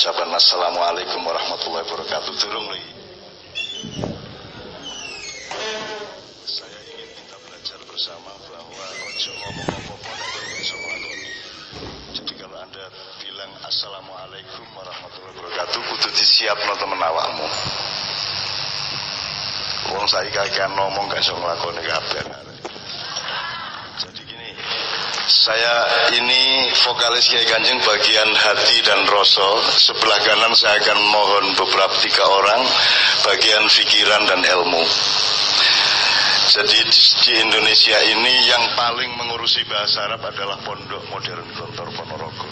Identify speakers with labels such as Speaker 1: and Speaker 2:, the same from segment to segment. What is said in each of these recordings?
Speaker 1: ucapan Assalamualaikum warahmatullahi wabarakatuh. Turung lagi. Saya ingin kita belajar bersama bahwa ojo ngomong apa-apa Jadi kalau Anda bilang Assalamualaikum warahmatullahi wabarakatuh, kudu disiapno temen awakmu. Wong saya kakek ngomong gak iso nglakoni kabeh. Jadi gini, saya ini vokalis Kiai Kanjeng bagian hati dan rasa. Sebelah kanan saya akan mohon beberapa tiga orang bagian pikiran dan ilmu. Jadi di Indonesia ini yang paling mengurusi bahasa Arab adalah Pondok Modern Gontor Ponorogo.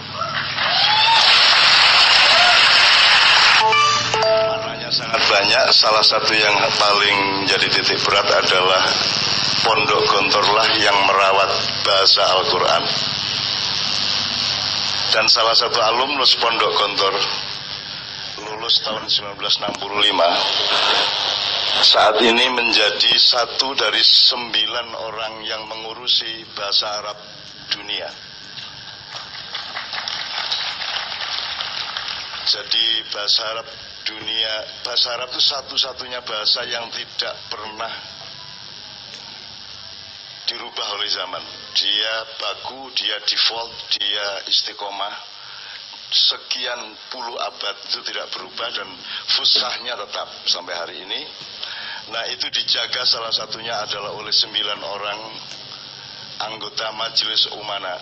Speaker 1: Maknanya sangat banyak. Salah satu yang paling jadi titik berat adalah Pondok Gontorlah yang merawat bahasa Al-Quran. Dan salah satu alumnus Pondok Gontor lulus tahun 1965 saat ini menjadi satu dari sembilan orang yang mengurusi bahasa Arab dunia. Jadi bahasa Arab dunia, bahasa Arab itu satu-satunya bahasa yang tidak pernah dirubah oleh zaman. Dia baku, dia default, dia istiqomah. Sekian puluh abad itu tidak berubah dan fusahnya tetap sampai hari ini. Nah itu dijaga salah satunya adalah oleh sembilan orang anggota Majelis Umana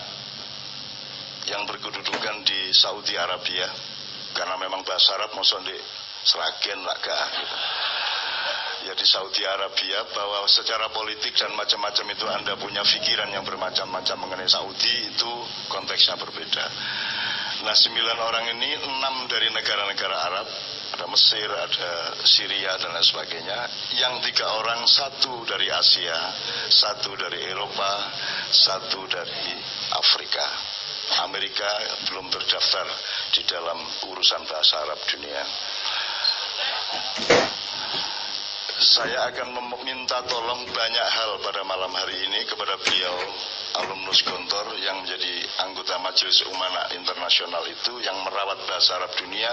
Speaker 1: yang berkedudukan di Saudi Arabia karena memang bahasa Arab maksud di Seragen lah gitu. Ya di Saudi Arabia bahwa secara politik dan macam-macam itu Anda punya pikiran yang bermacam-macam mengenai Saudi itu konteksnya berbeda. Nah sembilan orang ini enam dari negara-negara Arab ada Mesir, ada Syria dan lain sebagainya. Yang tiga orang satu dari Asia, satu dari Eropa, satu dari Afrika. Amerika belum terdaftar di dalam urusan bahasa Arab dunia. Saya akan meminta tolong banyak hal pada malam hari ini kepada beliau alumnus Gontor yang menjadi anggota Majelis Umana Internasional itu yang merawat bahasa Arab dunia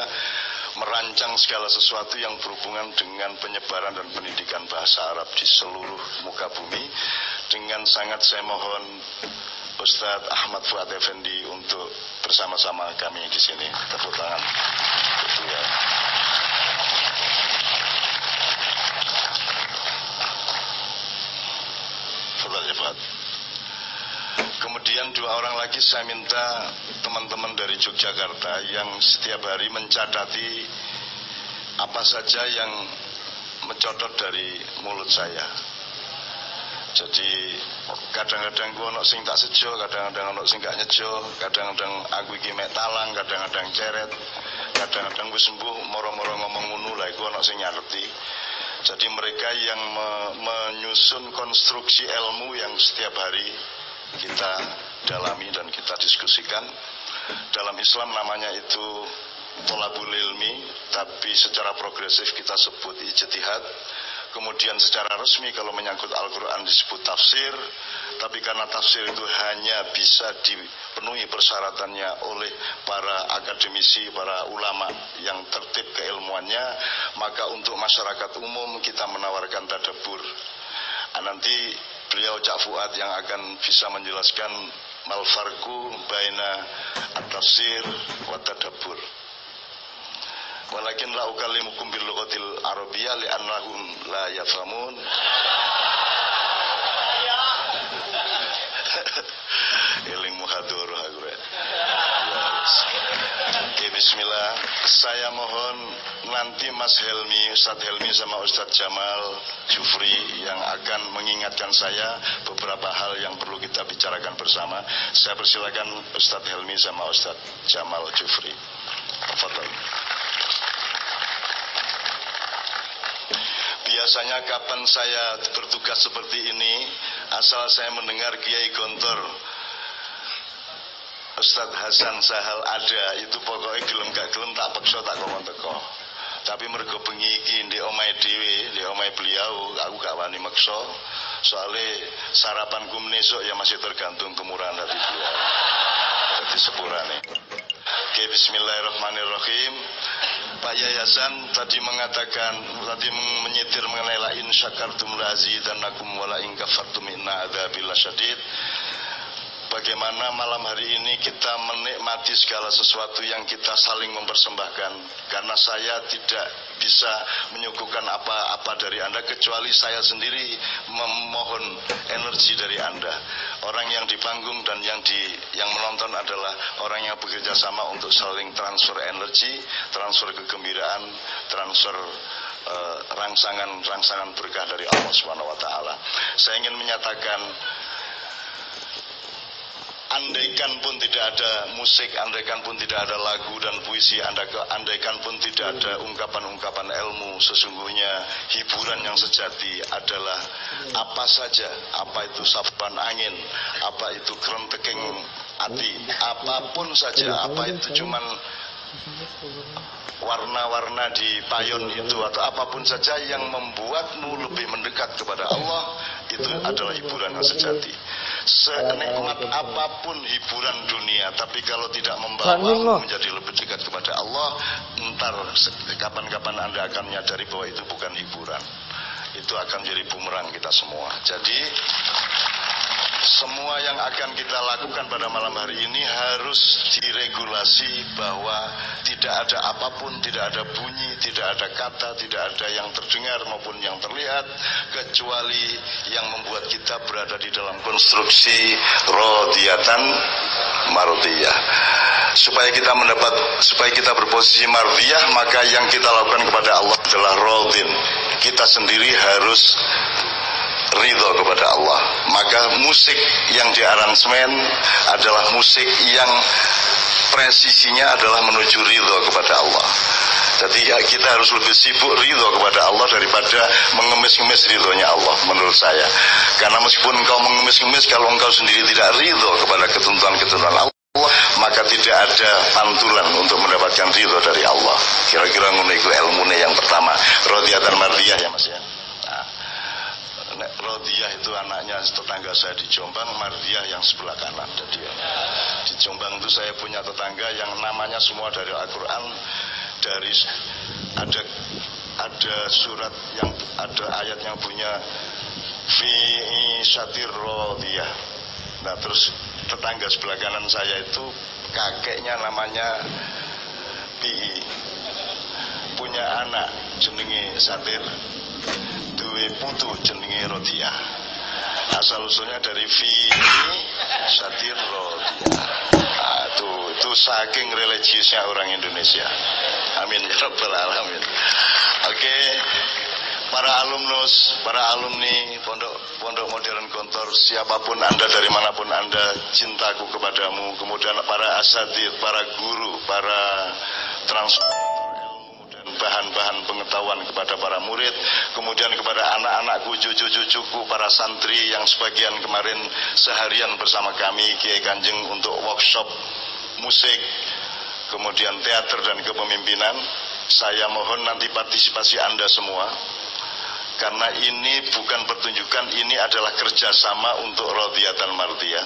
Speaker 1: merancang segala sesuatu yang berhubungan dengan penyebaran dan pendidikan bahasa Arab di seluruh muka bumi dengan sangat saya mohon Ustadz Ahmad Fuad Effendi untuk bersama-sama kami di sini. Tepuk tangan. Ya. Kemudian dua orang lagi saya minta teman-teman dari Yogyakarta yang setiap hari mencatati apa saja yang mencodot dari mulut saya jadi kadang-kadang gue ono sing tak sejo, kadang-kadang ono sing gak nyejo, kadang-kadang aku iki talang, kadang-kadang ceret, kadang-kadang gue sembuh moro-moro ngomong ngono lah ono sing nyareti. Jadi mereka yang me menyusun konstruksi ilmu yang setiap hari kita dalami dan kita diskusikan. Dalam Islam namanya itu tolabul ilmi, tapi secara progresif kita sebut ijtihad Kemudian secara resmi kalau menyangkut Al-Quran disebut tafsir, tapi karena tafsir itu hanya bisa dipenuhi persyaratannya oleh para akademisi, para ulama yang tertib keilmuannya, maka untuk masyarakat umum kita menawarkan tadabur. Nah, nanti beliau Cak Fuad yang akan bisa menjelaskan malfarku baina at-tafsir wa tadabur. Walakin la ukallimukum bil lughatil arabiyyah li'annahum la yafhamun. Eling muhadur aku Oke bismillah. Saya mohon nanti Mas Helmi Ustadz Helmi sama Ustadz Jamal Jufri Yang akan mengingatkan saya Beberapa hal yang perlu kita bicarakan bersama. Saya persilakan Ustadz Helmi sama Ustadz Jamal Jufri. Tafadhol Biasanya kapan saya bertugas seperti ini, asal saya mendengar Kiai Gontor, Ustadz Hasan Sahal ada, itu pokoknya gelem gak gelem tak paksa tak komon teko. Tapi mergo bengi iki omai dewi, di omai beliau, aku gak wani maksa. soalnya sarapan kumnesok ya masih tergantung kemurahan hati beliau jadi sepurane oke bismillahirrahmanirrahim Pak Yayasan tadi mengatakan tadi menyetir mengenai la in syakartum la azidannakum wa la in kafartum inna adzabil syadid bagaimana malam hari ini kita menikmati segala sesuatu yang kita saling mempersembahkan karena saya tidak bisa menyuguhkan apa-apa dari Anda kecuali saya sendiri memohon energi dari Anda orang yang di panggung dan yang di yang menonton adalah orang yang bekerja sama untuk saling transfer energi transfer kegembiraan transfer uh, rangsangan-rangsangan berkah dari Allah Subhanahu wa taala. Saya ingin menyatakan andaikan pun tidak ada musik, andaikan pun tidak ada lagu dan puisi, andaikan pun tidak ada ungkapan-ungkapan ilmu, sesungguhnya hiburan yang sejati adalah apa saja, apa itu sapuan angin, apa itu kerenteking hati, apa pun saja, apa itu cuman warna-warna di payon itu atau apa pun saja yang membuatmu lebih mendekat kepada Allah itu adalah hiburan yang sejati senikmat apa pun hiburan dunia tapi kalau tidak membawa menjadi lebih dekat kepada Allah entar kapan-kapan anda akan menyadari bahwa itu bukan hiburan itu akan jadi bumerang kita semua jadi semua yang akan kita lakukan pada malam hari ini harus diregulasi bahwa tidak ada apa pun, tidak ada bunyi, tidak ada kata, tidak ada yang terdengar maupun yang terlihat kecuali yang membuat kita berada di dalam konstruksi rodiatan marudiyah. Supaya kita mendapat supaya kita berposisi mardiyah maka yang kita lakukan kepada Allah adalah rodin. Kita sendiri harus ridho kepada Allah. Maka musik yang diaransemen adalah musik yang presisinya adalah menuju ridho kepada Allah. Jadi ya kita harus lebih sibuk ridho kepada Allah daripada mengemis-ngemis ridhonya Allah menurut saya. Karena meskipun engkau mengemis-ngemis kalau engkau sendiri tidak ridho kepada ketentuan-ketentuan Allah maka tidak ada pantulan untuk mendapatkan ridho dari Allah. Kira-kira menurut ilmu yang pertama, rodiatan mardiyah ya Mas ya. Rodiah itu anaknya tetangga saya di Jombang, Mardiah yang sebelah kanan. Jadi di Jombang itu saya punya tetangga yang namanya semua dari Al-Quran, dari ada ada surat yang ada ayat yang punya fi satir Rodiah. Nah terus tetangga sebelah kanan saya itu kakeknya namanya Pi punya anak jenenge Satir duwe putu jenenge Rodia. Asal usulnya dari fi satir Rodia. Nah, itu, itu saking religiusnya orang Indonesia. Amin ya rabbal alamin. Oke. Okay. Para alumnus, para alumni pondok pondok modern kontor, siapa pun anda dari mana pun anda, cintaku kepadamu. Kemudian para asatid, para guru, para transfer bahan-bahan pengetahuan kepada para murid, kemudian kepada anak-anakku, cucu-cucuku, para santri yang sebagian kemarin seharian bersama kami Kiai Kanjeng untuk workshop musik, kemudian teater dan kepemimpinan. Saya mohon nanti partisipasi Anda semua karena ini bukan pertunjukan, ini adalah kerjasama untuk Rodiatan Martia.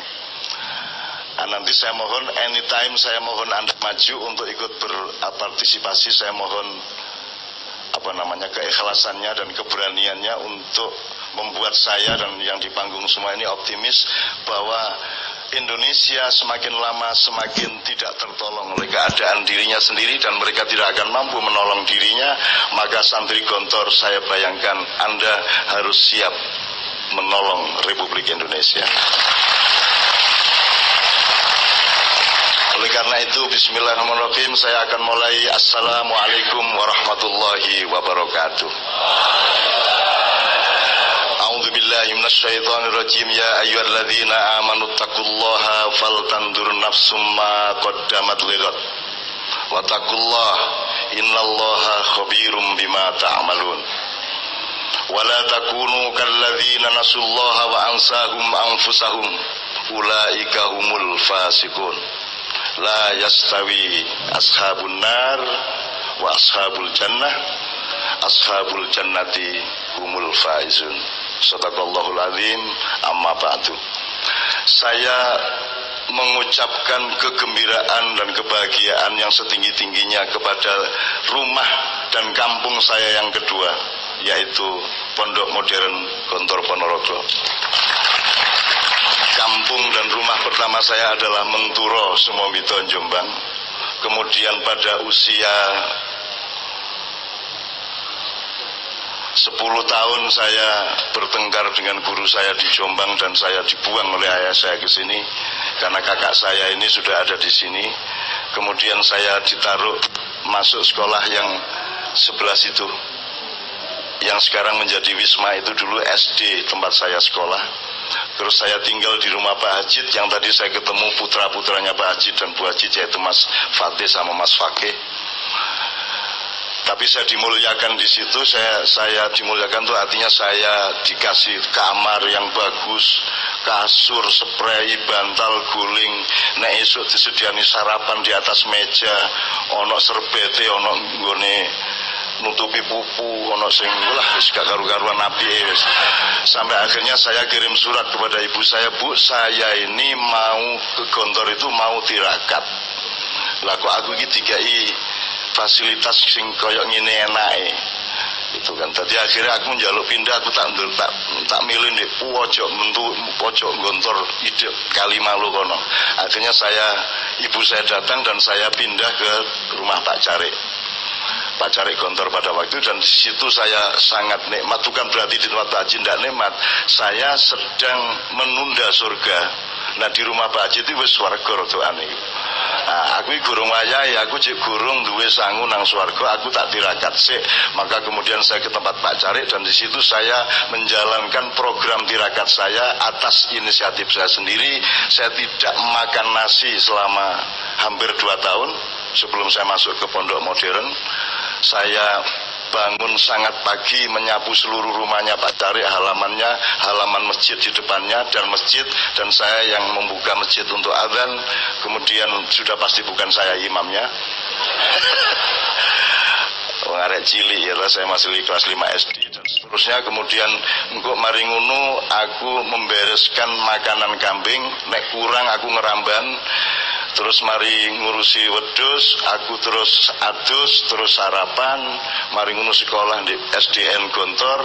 Speaker 1: Nah, nanti saya mohon anytime saya mohon Anda maju untuk ikut berpartisipasi, saya mohon apa namanya keikhlasannya dan keberaniannya untuk membuat saya dan yang di panggung semua ini optimis bahwa Indonesia semakin lama semakin tidak tertolong oleh keadaan dirinya sendiri dan mereka tidak akan mampu menolong dirinya maka santri gontor saya bayangkan Anda harus siap menolong Republik Indonesia. Oleh karena itu Bismillahirrahmanirrahim saya akan mulai. Assalamualaikum warahmatullahi wabarakatuh Billahi minasyaitonir rajim ya ayyuhalladzina amanu taqullaha faltandur nafsum ma qaddamat lighat wa taqullaha innallaha khabirum bima ta'malun wala takunu kalladzina nasullaha wa ansahum anfusahum ulaika humul fasiqun la yastawi ashabun nar wa ashabul jannah ashabul jannati humul faizun Sadaqallahul azim amma ba'du. Saya mengucapkan kegembiraan dan kebahagiaan yang setinggi-tingginya kepada rumah dan kampung saya yang kedua yaitu Pondok Modern Gontor Ponorogo. Kampung dan rumah pertama saya adalah Menturo Sumomito Jombang. Kemudian pada usia 10 tahun saya bertengkar dengan guru saya di Jombang dan saya dibuang oleh ayah saya ke sini karena kakak saya ini sudah ada di sini. Kemudian saya ditaruh masuk sekolah yang sebelah situ. Yang sekarang menjadi Wisma itu dulu SD tempat saya sekolah. Terus saya tinggal di rumah Pak Hajid yang tadi saya ketemu putra-putranya Pak Hajid dan Bu Hajid yaitu Mas Fatih sama Mas Fakih tapi saya dimuliakan di situ saya saya dimuliakan itu artinya saya dikasih kamar yang bagus kasur spray bantal guling. Nek esuk disediani sarapan di atas meja ono serbete ono nggone nutupi pupu ono sing lah wis gak karu-karuan wis. Sampai akhirnya saya kirim surat kepada ibu saya bu saya ini mau ke gontor itu mau tirakat lah kok aku iki dikai fasilitas sing koyok ngene enake itu kan. Tadi akhirnya aku menjaluk pindah aku tak tak tak milih di pojok mentu pojok gontor ide kali malu kono. Akhirnya saya ibu saya datang dan saya pindah ke rumah Pak Cari Pak Cari Gontor pada waktu dan di situ saya sangat nikmat. Bukan berarti di tempat Pak Haji tidak nikmat. Saya sedang menunda surga. Nah di rumah Pak Haji itu wis warga rodoan Nah, aku gurung wayahe, aku cek gurung duwe sangu nang swarga, aku tak tirakat sih. Maka kemudian saya ke tempat Pak Carik dan di situ saya menjalankan program tirakat saya atas inisiatif saya sendiri. Saya tidak makan nasi selama hampir dua tahun sebelum saya masuk ke pondok modern. Saya bangun sangat pagi menyapu seluruh rumahnya Pak Tarik halamannya halaman masjid di depannya dan masjid dan saya yang membuka masjid untuk adzan. Kemudian sudah pasti bukan saya imamnya. Mengarek cilik ya saya masih kelas 5 SD dan seterusnya. Kemudian untuk maringunu aku membereskan makanan kambing. Nek kurang aku ngeramban terus mari ngurusi wedus aku terus adus terus sarapan. Mari ngurusi sekolah di SDN Gontor.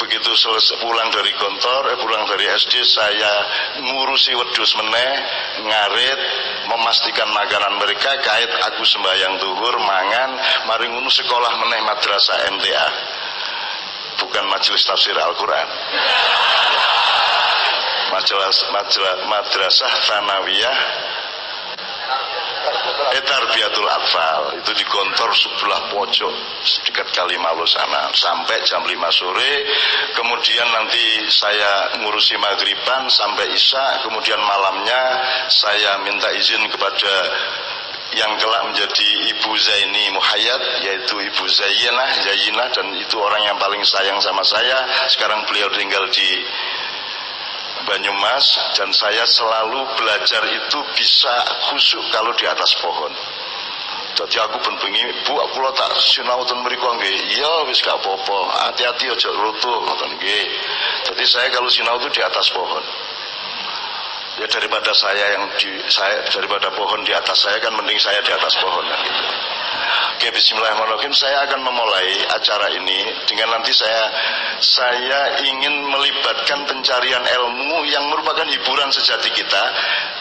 Speaker 1: Begitu selesai pulang dari Gontor eh, pulang dari SD saya ngurusi wedus meneh ngarit memastikan makanan mereka kait aku sembahyang duhur mangan. Mari ngurusi sekolah meneh madrasah MTA bukan majelis tafsir Al-Quran. Majelis, majelis, madrasah Tanawiyah Etarbiatul Atfal itu di kontor sebelah pojok dekat Kalimalu sana. Sampai jam 5 sore kemudian nanti saya ngurusi maghriban sampai isya kemudian malamnya saya minta izin kepada yang kelak menjadi Ibu Zaini Muhayyad yaitu Ibu Zainah Zainah dan itu orang yang paling sayang sama saya. Sekarang beliau tinggal di Banyumas dan saya selalu belajar itu bisa khusyuk kalau di atas pohon. Jadi aku pun bengi, Bu, aku lo tak sinau ten mriku nggih. Iya wis gak apa-apa. Hati-hati aja runtuh ngoten nggih. Jadi saya kalau sinau itu di atas pohon. Ya daripada saya yang di saya daripada pohon di atas saya kan mending saya di atas pohon kan gitu. Oke Bismillahirrahmanirrahim. Saya akan memulai acara ini Dengan nanti saya Saya ingin melibatkan pencarian ilmu Yang merupakan hiburan sejati kita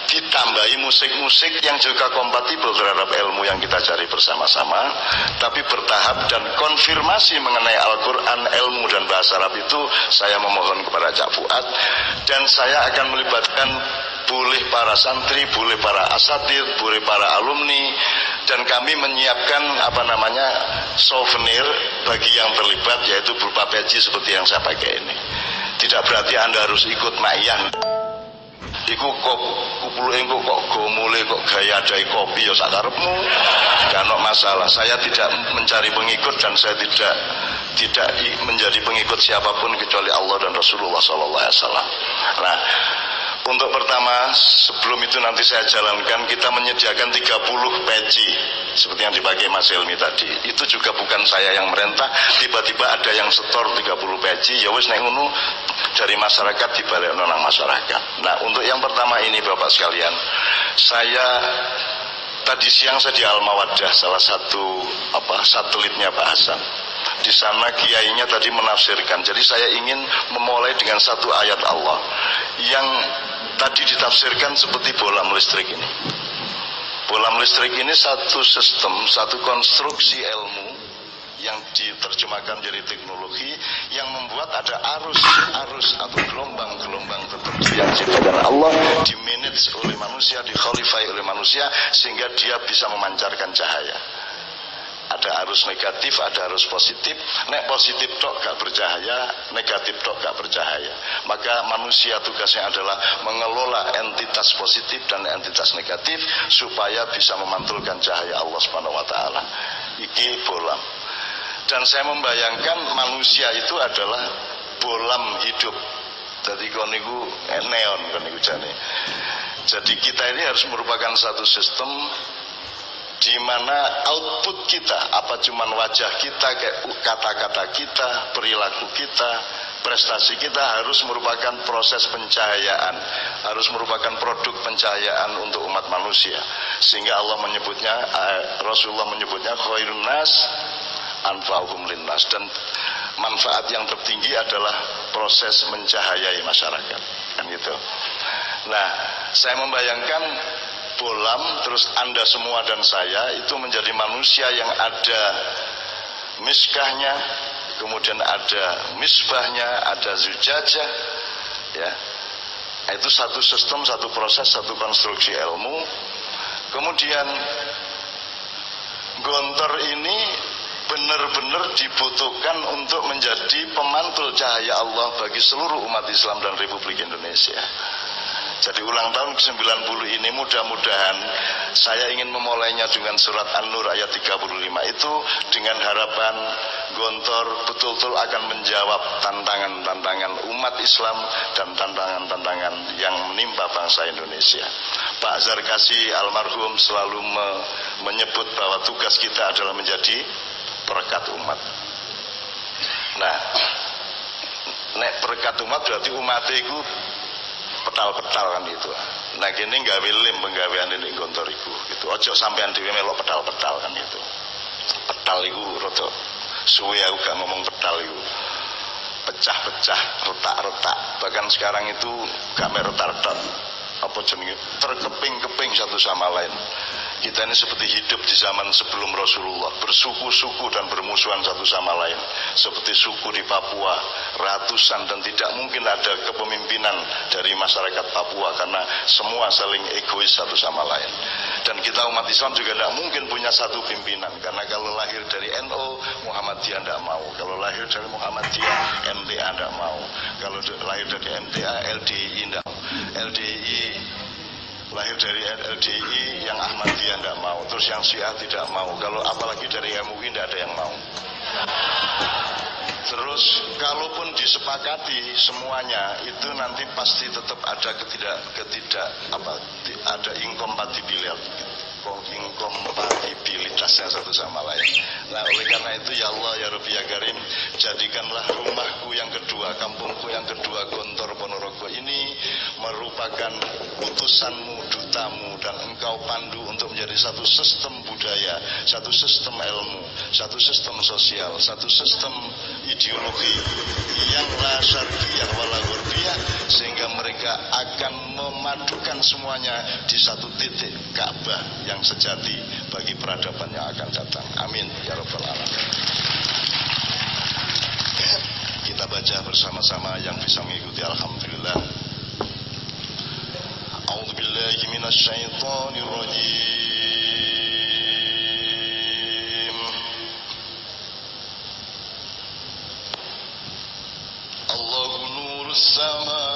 Speaker 1: Ditambahi musik-musik Yang juga kompatibel terhadap ilmu Yang kita cari bersama-sama Tapi bertahap dan konfirmasi Mengenai Al-Quran, ilmu dan bahasa Arab itu Saya memohon kepada Cak Fuad. Dan saya akan melibatkan boleh para santri, boleh para asatid, boleh para alumni dan kami menyiapkan apa namanya souvenir bagi yang terlibat yaitu berupa peci seperti yang saya pakai ini. Tidak berarti Anda harus ikut mayan. Iku kok kupulu engko kok gomule kok gaya adai kopi ya sakarepmu. Kan masalah. Saya tidak mencari pengikut dan saya tidak tidak menjadi pengikut siapa pun kecuali Allah dan Rasulullah sallallahu alaihi wasallam. Nah, untuk pertama, sebelum itu nanti saya jalankan, kita menyediakan 30 peci seperti yang dipakai Mas Helmi tadi. Itu juga bukan saya yang merentah, tiba-tiba ada yang setor 30 peci, ya wis nek ngono dari masyarakat di balik nonang masyarakat. Nah, untuk yang pertama ini Bapak sekalian, saya tadi siang saya di Al-Mawaddah, salah satu apa satelitnya Pak Hasan. Di sana kiainya tadi menafsirkan. Jadi saya ingin memulai dengan satu ayat Allah yang tadi ditafsirkan seperti bola listrik ini. Bola listrik ini satu sistem, satu konstruksi ilmu yang diterjemahkan jadi teknologi yang membuat ada arus-arus atau gelombang-gelombang tertentu yang diciptakan Allah dimanage oleh manusia, dikhalifai oleh manusia sehingga dia bisa memancarkan cahaya ada arus negatif, ada arus positif. Nek positif tok gak bercahaya, negatif tok gak bercahaya. Maka manusia tugasnya adalah mengelola entitas positif dan entitas negatif supaya bisa memantulkan cahaya Allah Subhanahu wa taala. Iki bolam. Dan saya membayangkan manusia itu adalah bolam hidup. Jadi koniku eh, neon koniku jane. Jadi kita ini harus merupakan satu sistem di mana output kita apa cuman wajah kita kayak kata-kata kita perilaku kita prestasi kita harus merupakan proses pencahayaan harus merupakan produk pencahayaan untuk umat manusia. Sehingga Allah menyebutnya eh, Rasulullah menyebutnya khairun nas anfa'uhum linnas dan manfaat yang tertinggi adalah proses mencahayai masyarakat. Kan gitu. Nah saya membayangkan bolam terus Anda semua dan saya itu menjadi manusia yang ada miskahnya, kemudian ada misbahnya, ada zujajah, ya. Itu satu sistem, satu proses, satu konstruksi ilmu. Kemudian gontor ini benar-benar dibutuhkan untuk menjadi pemantul cahaya Allah bagi seluruh umat Islam dan Republik Indonesia. Jadi ulang tahun ke-90 ini mudah-mudahan saya ingin memulainya dengan surat An-Nur ayat 35 itu dengan harapan Gontor betul-betul akan menjawab tantangan-tantangan umat Islam dan tantangan-tantangan yang menimpa bangsa Indonesia. Pak Zarkasi almarhum selalu me menyebut bahwa tugas kita adalah menjadi perekat umat. Nah, nek perekat umat berarti umat itu petal-petal kan itu. Nah gini gawe lim penggawean ini gontor iku gitu. Ojo sampean dhewe melok petal-petal kan itu. Petal iku rada suwe aku gak ngomong petal iku. Pecah-pecah, retak-retak. Bahkan sekarang itu gak retak-retak apa jenenge terkeping-keping satu sama lain. Kita ini seperti hidup di zaman sebelum Rasulullah, bersuku-suku dan bermusuhan satu sama lain. Seperti suku di Papua, ratusan dan tidak mungkin ada kepemimpinan dari masyarakat Papua karena semua saling egois satu sama lain. Dan kita umat Islam juga tidak mungkin punya satu pimpinan karena kalau lahir dari NO Muhammadiyah tidak mau, kalau lahir dari Muhammadiyah MTA tidak mau, kalau lahir dari MTA LDI tidak LDI lahir dari LDI yang Ahmadiyah tidak mau. Terus yang Syiah tidak mau. Kalau apalagi dari MUI tidak ada yang mau. Terus kalaupun disepakati semuanya itu nanti pasti tetap ada ketidak ketidak apa ada incompatibilitas inkompatibilitasnya satu sama lain. Nah oleh karena itu ya Allah ya Rabbi ya Karim jadikanlah rumahku yang kedua, kampungku yang kedua Gontor Ponorogo ini merupakan utusanmu, dutamu dan engkau pandu untuk menjadi satu sistem budaya, satu sistem ilmu, satu sistem sosial, satu sistem ideologi yang la syarqiyah wala sehingga mereka akan memadukan semuanya di satu titik Ka'bah yang yang sejati bagi peradaban yang akan datang. Amin ya rabbal alamin. Kita baca bersama-sama yang bisa mengikuti alhamdulillah. A'udzu billahi minasyaitonir rajim. Allahu nurus sama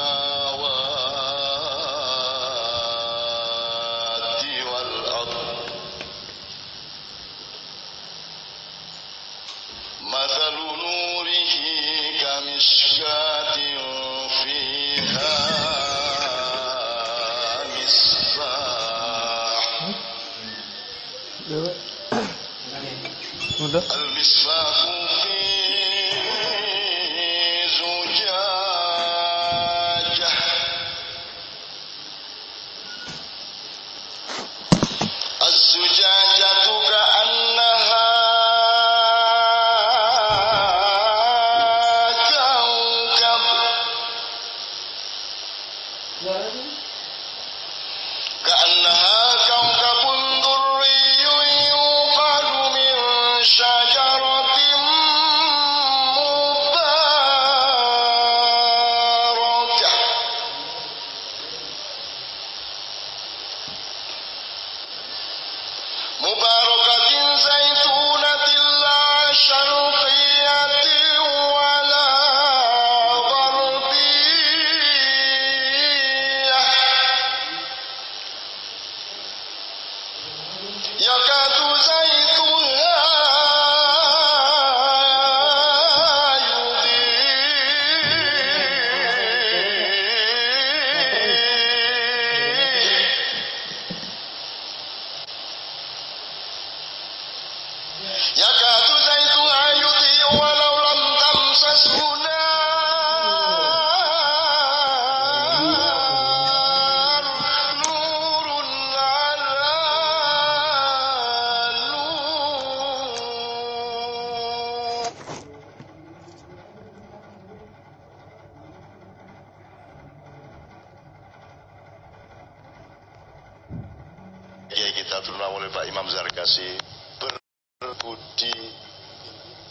Speaker 1: kita terutama oleh Pak Imam Zarkasi berbudi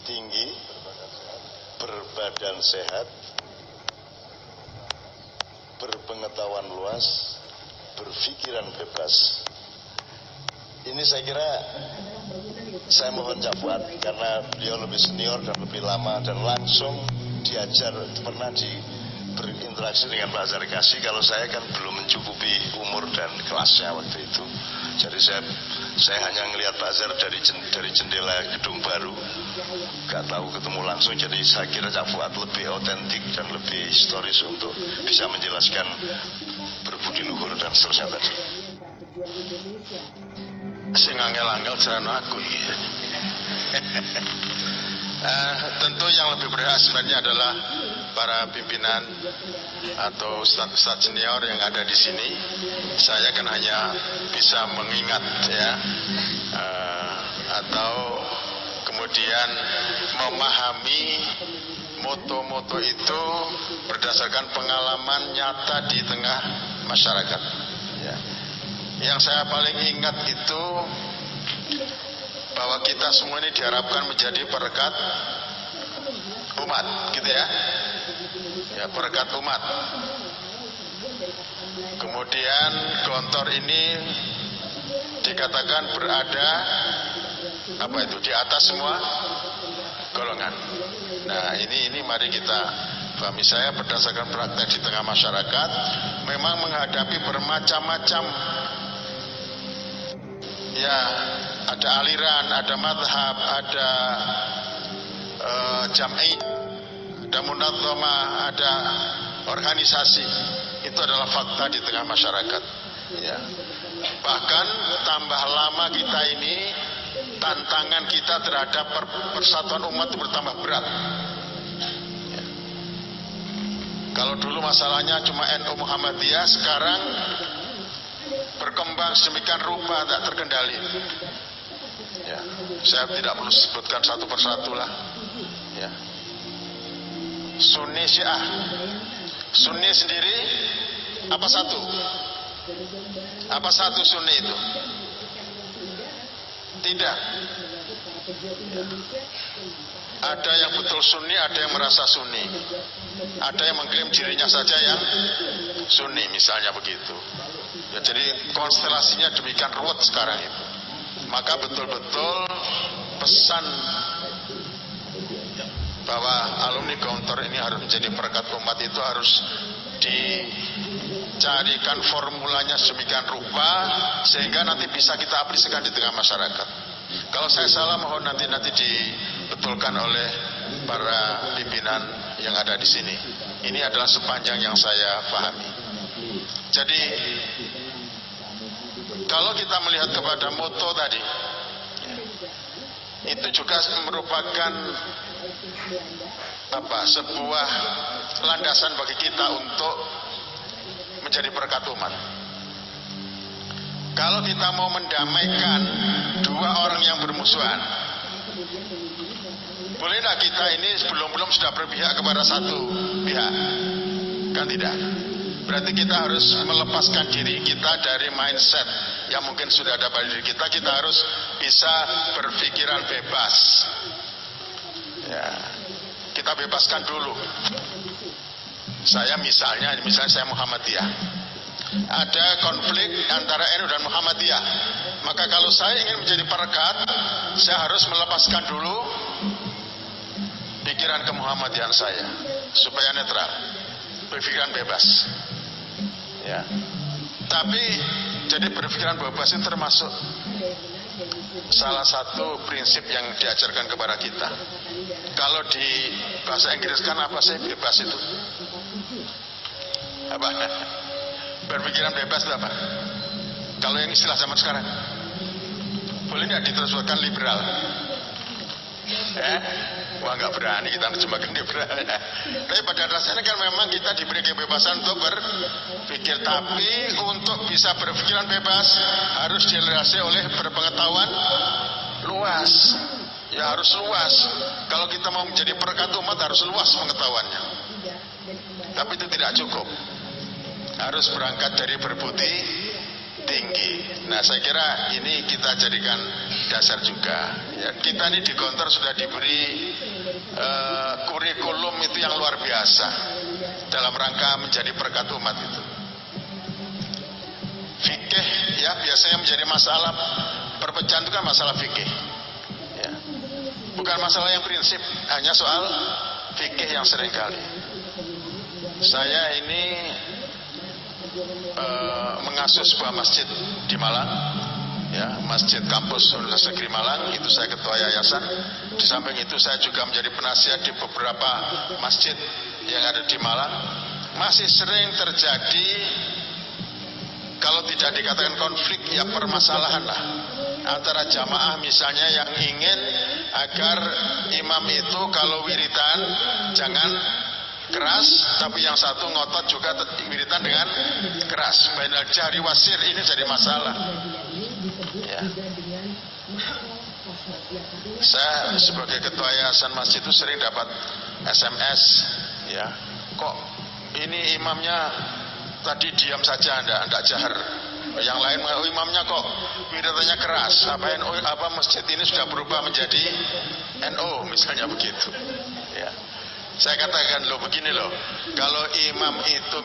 Speaker 1: tinggi, berbadan sehat, berpengetahuan luas, berpikiran bebas. Ini saya kira saya mohon jawab karena beliau lebih senior dan lebih lama dan langsung diajar pernah di berinteraksi dengan Pak Zarkasi kalau saya kan belum mencukupi umur dan kelasnya waktu itu jadi saya saya hanya melihat Pak Zar dari dari jendela gedung baru nggak tahu ketemu langsung jadi saya kira Cak Fuad lebih otentik dan lebih historis untuk bisa menjelaskan berbudi luhur dan seterusnya tadi
Speaker 2: sing angel-angel cerana aku ya. uh, tentu yang lebih berhak sebenarnya adalah para pimpinan atau ustadz-ustadz senior yang ada di sini. Saya kan hanya bisa mengingat ya uh, atau kemudian memahami moto-moto itu berdasarkan pengalaman nyata di tengah masyarakat. Ya. Yang saya paling ingat itu bahwa kita semua ini diharapkan menjadi perekat umat, gitu ya ya perekat umat kemudian gontor ini dikatakan berada apa itu di atas semua golongan. Nah ini ini mari kita pahami. Saya berdasarkan praktek di tengah masyarakat memang menghadapi bermacam-macam. Ya ada aliran ada madhab ada uh, jam'i ada munadzama, ada organisasi. Itu adalah fakta di tengah masyarakat. Ya. Bahkan tambah lama kita ini tantangan kita terhadap persatuan umat itu bertambah berat. Ya. Kalau dulu masalahnya cuma NU Muhammadiyah, sekarang berkembang sedemikian rupa tak terkendali. Ya, saya tidak perlu sebutkan satu persatu lah. Ya. Sunni Syiah. Sunni sendiri apa satu? Apa satu Sunni itu? Tidak. Ada yang betul Sunni, ada yang merasa Sunni. Ada yang mengklaim dirinya saja yang Sunni, misalnya begitu. Ya, jadi konstelasinya demikian ruwet sekarang itu. Maka betul-betul pesan bahwa alumni Gontor ini harus menjadi perekat umat itu harus dicarikan formulanya sedemikian rupa sehingga nanti bisa kita aplikasikan di tengah masyarakat. Kalau saya salah mohon nanti nanti dibetulkan oleh para pimpinan yang ada di sini. Ini adalah sepanjang yang saya pahami. Jadi kalau kita melihat kepada moto tadi, itu juga merupakan apa sebuah landasan bagi kita untuk menjadi berkat umat. Kalau kita mau mendamaikan dua orang yang bermusuhan, bolehlah kita ini sebelum-belum sudah berpihak kepada satu pihak? Kan tidak. Berarti kita harus melepaskan diri kita dari mindset yang mungkin sudah ada pada diri kita. Kita harus bisa berpikiran bebas. Bebaskan dulu. Saya misalnya, misalnya saya Muhammadiyah. Ada konflik antara NU dan Muhammadiyah. Maka kalau saya ingin menjadi perekat, saya harus melepaskan dulu pikiran kemuhammadian saya supaya netral, berpikiran bebas. Ya. Tapi jadi berpikiran bebas itu termasuk salah satu prinsip yang diajarkan kepada kita. Kalau di bahasa Inggris kan apa sih bebas itu? Apa? Berpikiran bebas itu apa? Kalau yang istilah zaman sekarang, boleh nggak diterjemahkan liberal? Eh? Wah nggak berani kita terjemahkan liberal. Tapi pada dasarnya kan memang kita diberi kebebasan untuk berpikir. Tapi untuk bisa berpikiran bebas harus dilandasi oleh berpengetahuan luas. Ya harus luas. Kalau kita mau menjadi perekat umat harus luas pengetahuannya. Tapi itu tidak cukup. Harus berangkat dari berbudi tinggi. Nah saya kira ini kita jadikan dasar juga. Ya, kita ini di kontor sudah diberi uh, kurikulum itu yang luar biasa dalam rangka menjadi perkat umat itu. Fikih ya biasanya menjadi masalah perpecahan itu kan masalah fikih. Ya. Bukan masalah yang prinsip, hanya soal fikih yang sering kali. Saya ini uh, mengasuh sebuah masjid di Malang, ya Masjid Kampus Universitas Negeri Malang, itu saya ketua yayasan. Di samping itu saya juga menjadi penasihat di beberapa masjid yang ada di Malang. Masih sering terjadi kalau tidak dikatakan konflik ya permasalahan lah antara jamaah misalnya yang ingin agar imam itu kalau wiritan jangan keras tapi yang satu ngotot juga wiritan dengan keras bainal jari wasir ini jadi masalah ya. Saya sebagai ketua yayasan masjid itu sering dapat SMS ya. Kok ini imamnya tadi diam saja anda anda jahar? Yang lain oh, imamnya kok wiridanya keras apa apa masjid ini sudah berubah menjadi NO misalnya begitu ya. Saya katakan loh begini loh, kalau imam itu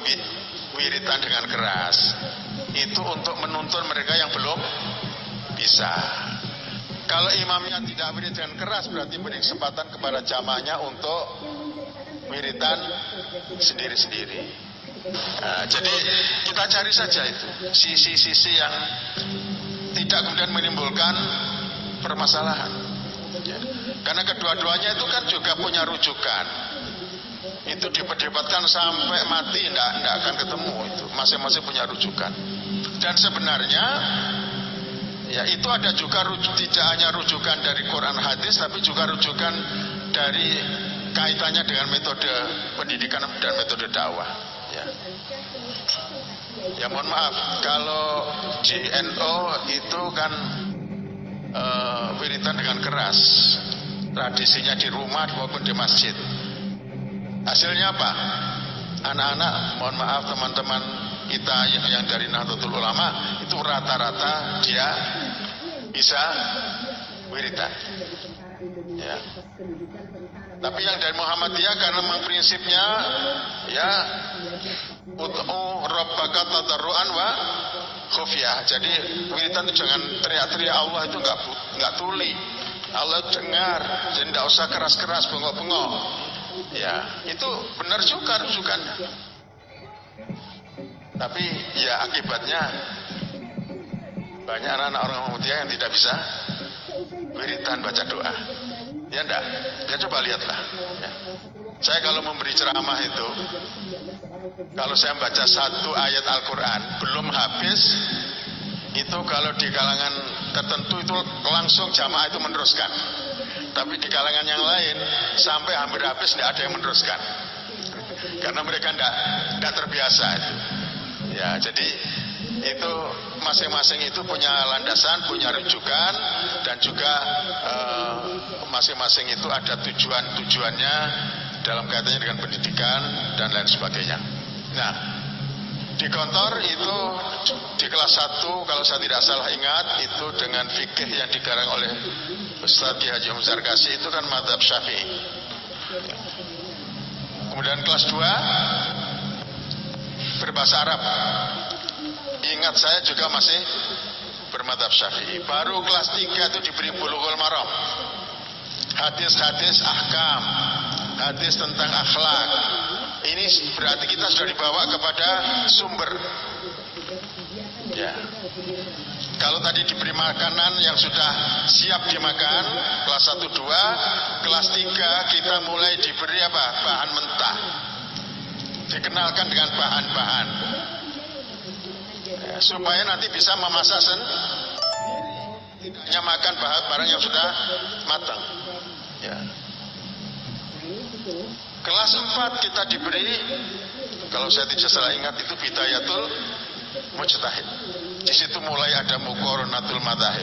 Speaker 2: wiritan dengan keras, itu untuk menuntun mereka yang belum bisa. Kalau imamnya tidak wirid dengan keras berarti beri kesempatan kepada jamaahnya untuk wiritan sendiri-sendiri. Nah, jadi kita cari saja itu sisi-sisi yang tidak kemudian menimbulkan permasalahan. Ya. Karena kedua-duanya itu kan juga punya rujukan itu diperdebatkan sampai mati tidak akan ketemu itu masing-masing punya rujukan dan sebenarnya ya itu ada juga tidak hanya rujukan dari Quran hadis tapi juga rujukan dari kaitannya dengan metode pendidikan dan metode dakwah. Ya. Ya mohon maaf kalau di NO itu kan uh, wiritan dengan keras. Tradisinya di rumah maupun di masjid. Hasilnya apa? Anak-anak, mohon maaf teman-teman kita yang dari Nahdlatul Ulama itu rata-rata dia bisa wiridan. Ya. Tapi yang dari Muhammadiyah karena memang prinsipnya ya ut'u rabbaka tadarruan wa khufyah. Jadi wiridan itu jangan teriak-teriak Allah itu enggak enggak tuli. Allah dengar, jadi tidak usah keras-keras bengok-bengok. Ya, itu benar juga rujukannya. Tapi ya akibatnya banyak anak-anak orang Muhammadiyah yang tidak bisa wiritan baca doa. Ya enggak? Ya coba lihatlah. Ya. Saya kalau memberi ceramah itu, kalau saya baca satu ayat Al-Quran, belum habis, itu kalau di kalangan tertentu itu langsung jamaah itu meneruskan. Tapi di kalangan yang lain sampai hampir habis tidak ada yang meneruskan. Karena mereka tidak terbiasa. Ya, jadi itu masing-masing itu punya landasan, punya rujukan dan juga eh, masing-masing uh, itu ada tujuan-tujuannya dalam kaitannya dengan pendidikan dan lain sebagainya. Nah, di kantor itu di kelas 1 kalau saya tidak salah ingat itu dengan fikih yang digarang oleh Ustaz Ki Haji Umar Kasih itu kan madhab syafi'i. Kemudian kelas 2 berbahasa Arab. Ingat saya juga masih bermadhab syafi'i. Baru kelas 3 itu diberi bulughul maram. Hadis-hadis ahkam. Hadis tentang akhlak. Ini berarti kita sudah dibawa kepada sumber. Ya. Kalau tadi diberi makanan yang sudah siap dimakan, kelas 1 2, kelas 3 kita mulai diberi apa? bahan mentah. Dikenalkan dengan bahan-bahan. Ya, supaya nanti bisa memasak sen tidak hanya makan bahan barang yang sudah matang. Ya. Kelas 4 kita diberi kalau saya tidak salah ingat itu bidayatul mujtahid. Di situ mulai ada mukoronatul madhab.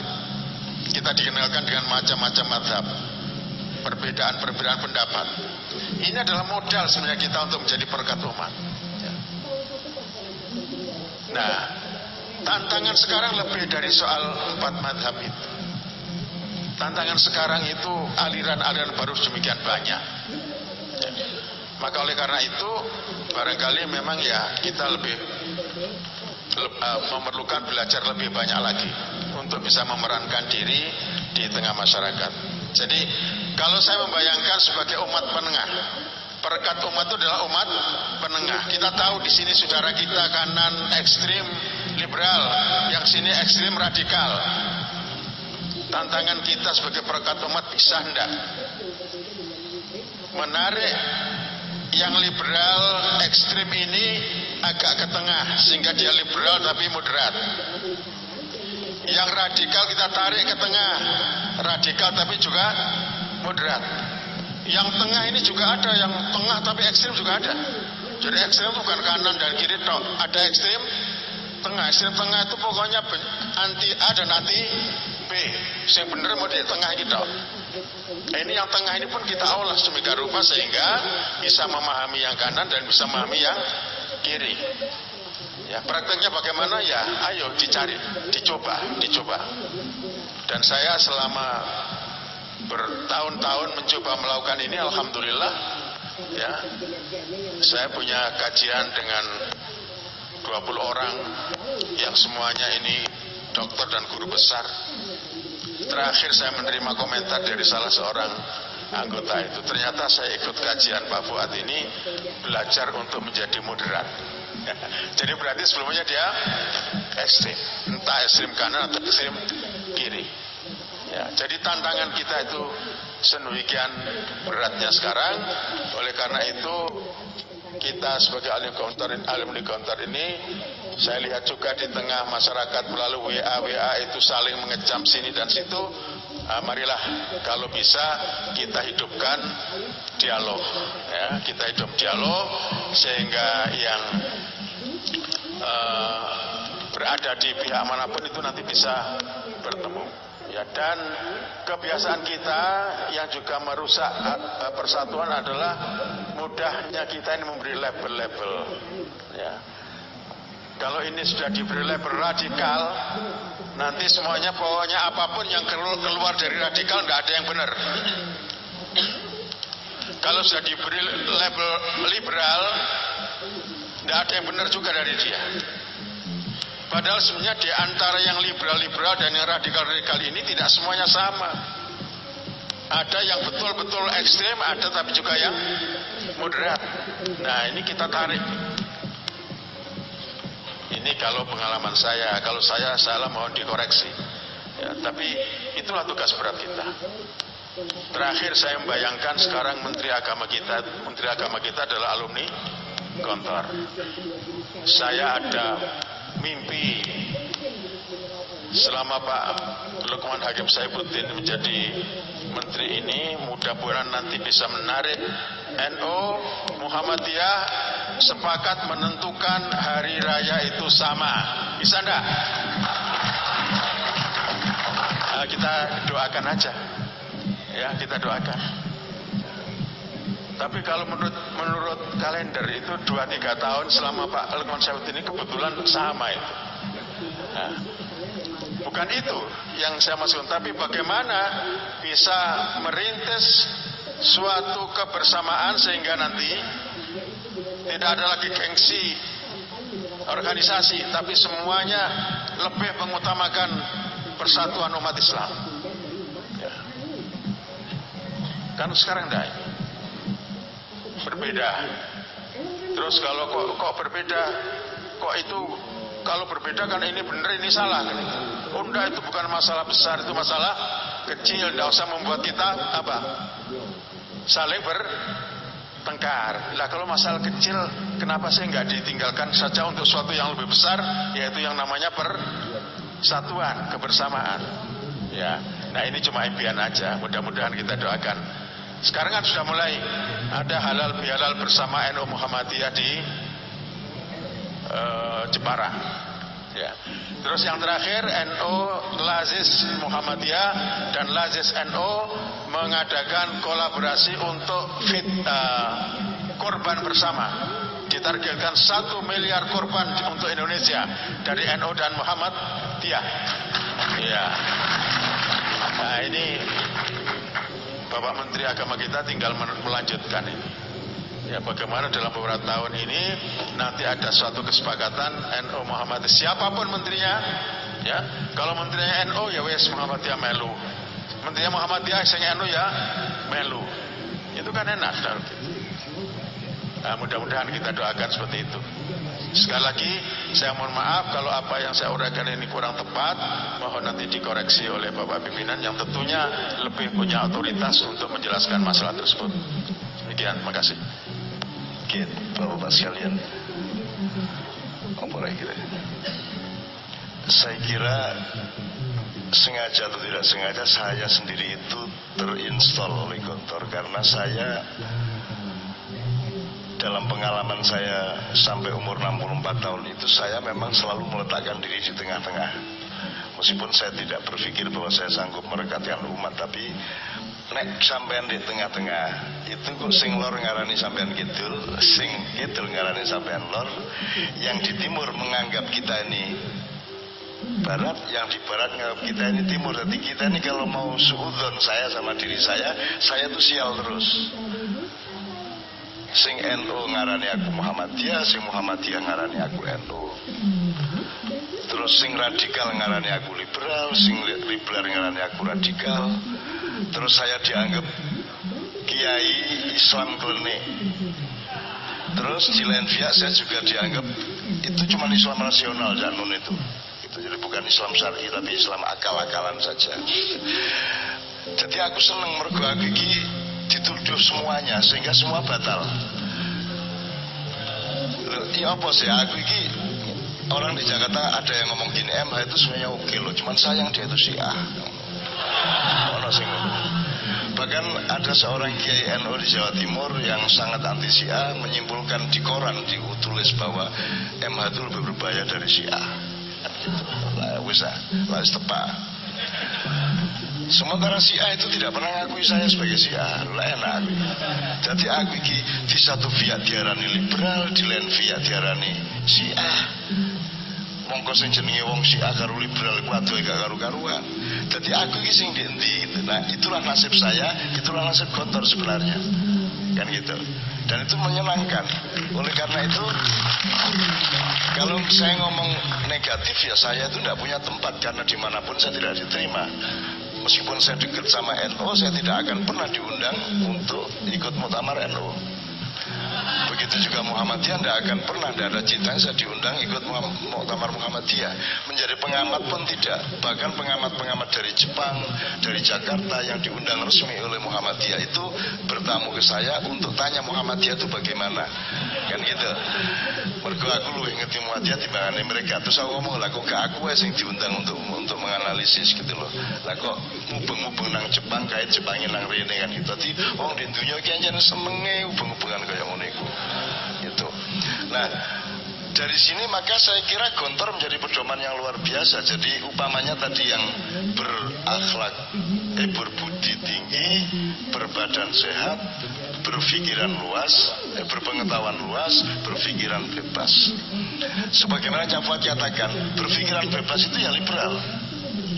Speaker 2: Kita dikenalkan dengan macam-macam madhab. Perbedaan-perbedaan pendapat. Ini adalah modal sebenarnya kita untuk menjadi perkat umat. Nah, tantangan sekarang lebih dari soal empat madhab itu. Tantangan sekarang itu aliran-aliran baru demikian banyak. Maka oleh karena itu barangkali memang ya kita lebih uh, memerlukan belajar lebih banyak lagi untuk bisa memerankan diri di tengah masyarakat. Jadi kalau saya membayangkan sebagai umat penengah, perekat umat itu adalah umat penengah. Kita tahu di sini saudara kita kanan ekstrim liberal, yang sini ekstrim radikal. Tantangan kita sebagai perekat umat bisa hendak menarik yang liberal ekstrim ini agak ke tengah sehingga dia liberal tapi moderat. Yang radikal kita tarik ke tengah, radikal tapi juga moderat. Yang tengah ini juga ada, yang tengah tapi ekstrim juga ada. Jadi ekstrim bukan kanan dan kiri tok, ada ekstrim tengah. Ekstrim tengah itu pokoknya anti A dan anti B. Yang benar mau di tengah gitu. Nah, ini yang tengah ini pun kita olah sedemikian rupa sehingga bisa memahami yang kanan dan bisa memahami yang kiri. Ya, prakteknya bagaimana ya? Ayo dicari, dicoba, dicoba. Dan saya selama bertahun-tahun mencoba melakukan ini, alhamdulillah, ya, saya punya kajian dengan 20 orang yang semuanya ini dokter dan guru besar Terakhir saya menerima komentar dari salah seorang anggota itu. Ternyata saya ikut kajian Pak Fuad ini belajar untuk menjadi moderat. Jadi berarti sebelumnya dia ekstrim. Entah ekstrim kanan atau ekstrim jadi tantangan kita itu sedemikian beratnya sekarang. Oleh karena itu kita sebagai alim counter alim counter ini saya lihat juga di tengah masyarakat melalui WA WA itu saling mengecam sini dan situ. Uh, marilah kalau bisa kita hidupkan dialog, ya kita hidup dialog sehingga yang uh, berada di pihak mana pun itu nanti bisa dan kebiasaan kita yang juga merusak uh, persatuan adalah mudahnya kita ini memberi label-label. Ya kalau ini sudah diberi label radikal, nanti semuanya pokoknya apa pun yang keluar dari radikal nggak ada yang benar. Kalau sudah diberi label liberal, nggak ada yang benar juga dari dia. Padahal sebenarnya di antara yang liberal-liberal dan yang radikal-radikal ini tidak semuanya sama. Ada yang betul-betul ekstrem, ada tapi juga yang moderat. Nah ini kita tarik ini kalau pengalaman saya, kalau saya salah mohon dikoreksi. Ya, tapi itulah tugas berat kita. Terakhir saya membayangkan sekarang Menteri Agama kita, Menteri Agama kita adalah alumni Gontor. Saya ada mimpi selama Pak Lukman Hakim Saifuddin menjadi menteri ini mudah-mudahan nanti bisa menarik NU Muhammadiyah sepakat menentukan hari raya itu sama. Bisa enggak? Nah, kita doakan aja. Ya, kita doakan. Tapi kalau menurut menurut kalender itu 2-3 tahun selama Pak Lukman Saifuddin ini kebetulan sama itu. Nah, bukan itu yang saya maksudkan, tapi bagaimana bisa merintis suatu kebersamaan sehingga nanti tidak ada lagi gengsi organisasi, tapi semuanya lebih mengutamakan persatuan umat Islam. Ya. Kan sekarang dah berbeda. Terus kalau kok, kok berbeda, kok itu kalau berbeda kan ini benar ini salah kan itu. Bukan masalah besar, itu masalah kecil. Tidak usah membuat kita apa saling bertengkar. Lah kalau masalah kecil, kenapa sih nggak ditinggalkan saja untuk suatu yang lebih besar, yaitu yang namanya persatuan, kebersamaan. Ya, nah ini cuma impian aja. Mudah-mudahan kita doakan. Sekarang kan sudah mulai ada halal bihalal bersama NU Muhammadiyah di uh, Jepara. Ya. Terus yang terakhir NU Lazis Muhammadiyah dan Lazis NU mengadakan kolaborasi untuk fit uh, korban bersama di ditargetkan satu miliar korban untuk Indonesia dari NU dan Muhammad Muhammadiyah. Iya. Nah ini Bapak Menteri Agama kita tinggal melanjutkan ini. Ya, bagaimana dalam beberapa tahun ini nanti ada suatu kesepakatan NU Muhammad. Siapa pun menterinya ya. Kalau menterinya NU ya wes Muhammadiyah melu. Menterinya Muhammadiyah sing NU ya melu. Itu kan enak nah, mudah-mudahan kita doakan seperti itu sekali lagi saya mohon maaf kalau apa yang saya uraikan ini kurang tepat. Mohon nanti dikoreksi oleh Bapak pimpinan yang tentunya lebih punya otoritas untuk menjelaskan masalah tersebut. Demikian terima kasih.
Speaker 1: Oke, Bapak-Bapak sekalian. Lagi saya kira sengaja atau tidak sengaja saya sendiri itu terinstall oleh Gontor karena saya dalam pengalaman saya sampai umur 64 tahun itu saya memang selalu meletakkan diri di tengah-tengah. Meskipun saya tidak berpikir bahwa saya sanggup merekatkan umat tapi nek sampean di tengah-tengah itu kok sing lor ngarani sampean kidul sing kidul ngarani sampean lor yang di timur menganggap kita ini barat yang di barat nganggap kita ini timur. Jadi kita ini kalau mau suudon saya sama diri saya saya tuh sial terus sing NU ngarani aku Muhammadiyah sing Muhammadiyah ngarani aku NU terus sing radikal ngarani aku liberal sing liberal ngarani aku radikal. Terus saya dianggap kiai Islam klinik. Terus di lain pihak saya juga dianggap itu cuma Islam rasional janun itu. Itu jadi bukan Islam syar'i tapi Islam akal-akalan saja. Jadi aku seneng mergo aku dituduh semuanya sehingga semua batal iya apa sih aku ini orang di Jakarta ada yang ngomong gini MH itu sebenarnya oke loh cuman sayang dia itu syiah bahkan ada seorang kiai NU di Jawa Timur yang sangat anti Syiah menyimpulkan di koran ditulis bahwa MH itu lebih berbahaya dari Syiah. Lah wis lah tepat. Sementara si A itu tidak pernah ngakui saya sebagai si A. Lah enak. Jadi aku iki di satu via diarani liberal, di lain via diarani si A. Mongko sing jenenge wong si A karo liberal ku adoh gak karu-karuan. Jadi aku iki sing di gitu. Nah, itulah nasib saya, itulah nasib kotor sebenarnya. Kan gitu. Dan itu menyenangkan. Oleh karena itu kalau saya ngomong negatif ya saya itu tidak punya tempat karena di mana pun saya tidak diterima meskipun saya dekat sama NU saya tidak akan pernah diundang untuk ikut muktamar NU begitu juga Muhammadiyah tidak akan pernah tidak ada cita saya diundang ikut muktamar Muhammadiyah. Menjadi pengamat pun tidak. Bahkan pengamat-pengamat dari Jepang dari Jakarta yang diundang resmi oleh Muhammadiyah itu bertamu ke saya untuk tanya Muhammadiyah itu bagaimana. Kan gitu mereka aku lu ngerti Muhammadiyah timbangane mereka terus aku ngomong lah kok aku yang diundang untuk untuk menganalisis gitu loh lah kok mubeng-mubeng nang Jepang kait Jepangin nang rene kan gitu jadi orang di dunia kayaknya semenge hubung-hubungan kayak ngono itu. Nah, dari sini maka saya kira Gontor menjadi pedoman yang luar biasa. Jadi upamanya tadi yang berakhlak, eh, berbudi tinggi, berbadan sehat, berpikiran luas, eh, berpengetahuan luas, berpikiran bebas. Sebagaimana Cafat katakan, berpikiran bebas itu ya liberal.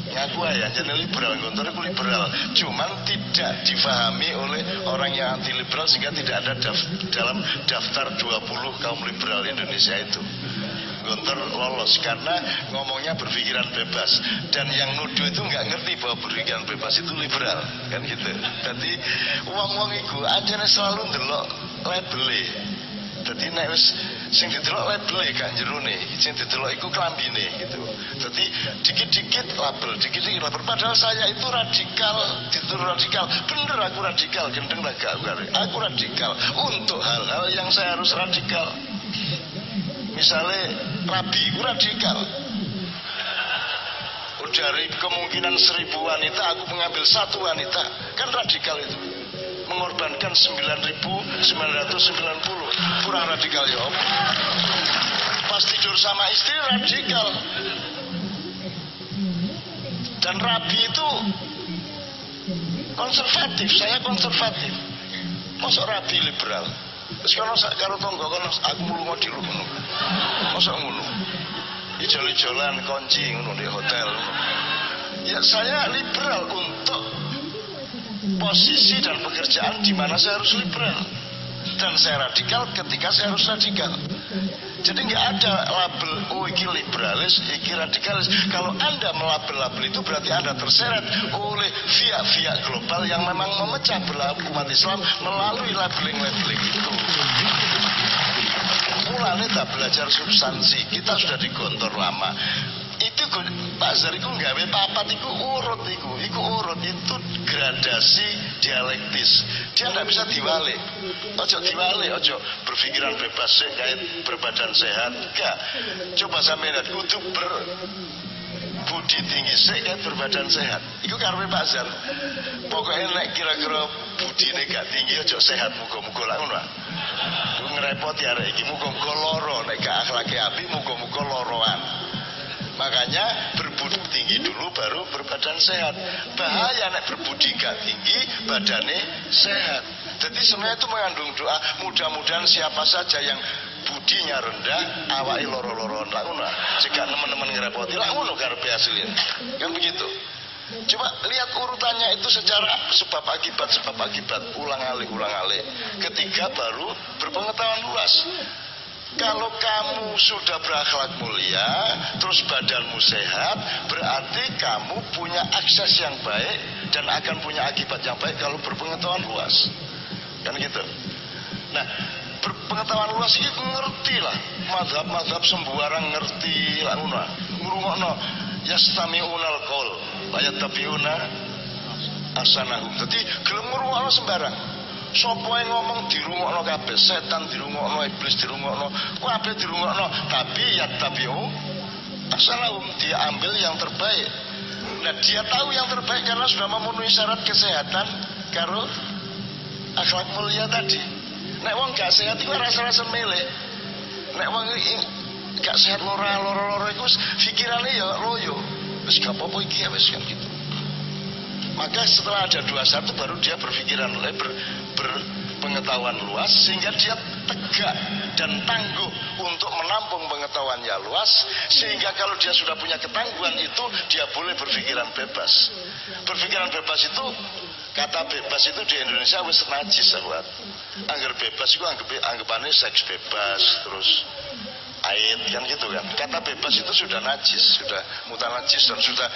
Speaker 1: Ngaku ya jadi liberal Gontor itu liberal. Cuman tidak difahami oleh orang yang anti liberal sehingga tidak ada daf dalam daftar 20 kaum liberal Indonesia itu Gontor lolos karena ngomongnya berpikiran bebas dan yang nuduh itu nggak ngerti bahwa berpikiran bebas itu liberal kan gitu jadi uang-uang itu aja selalu ndelok labelnya jadi nek wis sing didelok label gak jerone, sing didelok iku klambine gitu. Jadi dikit-dikit label, dikit-dikit label. Padahal saya itu radikal, dituduh radikal. Bener aku radikal, gendeng lah gak aku radikal untuk hal-hal yang saya harus radikal. Misalnya rabi, aku radikal. Dari kemungkinan seribu wanita, aku mengambil satu wanita, kan radikal itu mengorbankan 9.990 kurang radikal ya pas tidur sama istri radikal dan rabi itu konservatif saya konservatif. Masuk rabi liberal. Terus kono karo aku mulunga di ngono. Masa ngono. Ijol-ijolan kunci ngono di hotel. Ya saya liberal untuk posisi dan pekerjaan di mana saya harus liberal dan saya radikal ketika saya harus radikal. Jadi nggak ada label oh iki liberalis, iki radikalis. Kalau anda melabel-label itu berarti anda terseret oleh via-via global yang memang memecah belah umat Islam melalui labeling-labeling itu. Mulanya tak belajar substansi, kita sudah digontor lama. Itu Pak Zar itu nggawe papat itu urut itu itu urut. Itu gradasi dialektis. Dia tidak bisa diwali ojo diwali ojo berpikiran bebas kait berbadan sehat. Enggak. Coba sampai lihat kudu ber budi tinggi sehat berbadan sehat. Itu karena Pak pokoknya naik kira-kira budi gak tinggi ojo sehat muka-muka lah ngono ngerepot ya iki muka-muka loro nek gak akhlaki api muka-muka loroan Makanya berbudi tinggi dulu baru berbadan sehat. Bahaya nek berbudi gak tinggi, badannya sehat. Jadi sebenarnya itu mengandung doa. Mudah-mudahan siapa saja yang budinya rendah, awai loro-loron lah ngono. Jika teman-teman ngerepoti lah ngono karepe hasilnya. Kan begitu. Coba lihat urutannya itu secara sebab akibat sebab akibat ulang alik ulang alik. Ketiga baru berpengetahuan luas. Kalau kamu sudah berakhlak mulia, terus badanmu sehat, berarti kamu punya akses yang baik dan akan punya akibat yang baik kalau berpengetahuan luas. Kan gitu. Nah, berpengetahuan luas ini ngerti lah. Madhab-madhab sembuarang ngerti lah. Ngurungokno yastami'unal qol, tabiuna asanahum. Jadi gelem ngurungokno sembarang. Sopo yang ngomong dirungokno kabeh, setan dirungokno, iblis dirungokno, kabeh dirungokno, tapi ya tabiu asalahum dia ambil yang terbaik. Nah dia tahu yang terbaik karena sudah memenuhi syarat kesehatan karo akhlak mulia tadi. Nek wong gak sehat itu rasa-rasa milih. Nek wong gak sehat lora lora itu pikirannya ya loyo. Wis gak apa-apa iki ya wis kan gitu. Maka setelah ada dua satu baru dia berpikiran lebar berpengetahuan luas sehingga dia tegak dan tangguh untuk menampung pengetahuannya luas sehingga kalau dia sudah punya ketangguhan itu dia boleh berpikiran bebas berpikiran bebas itu kata bebas itu di Indonesia wis najis buat anggar bebas itu anggap anggapannya seks bebas terus air kan gitu kan. Kata bebas itu sudah najis sudah mutanajis dan sudah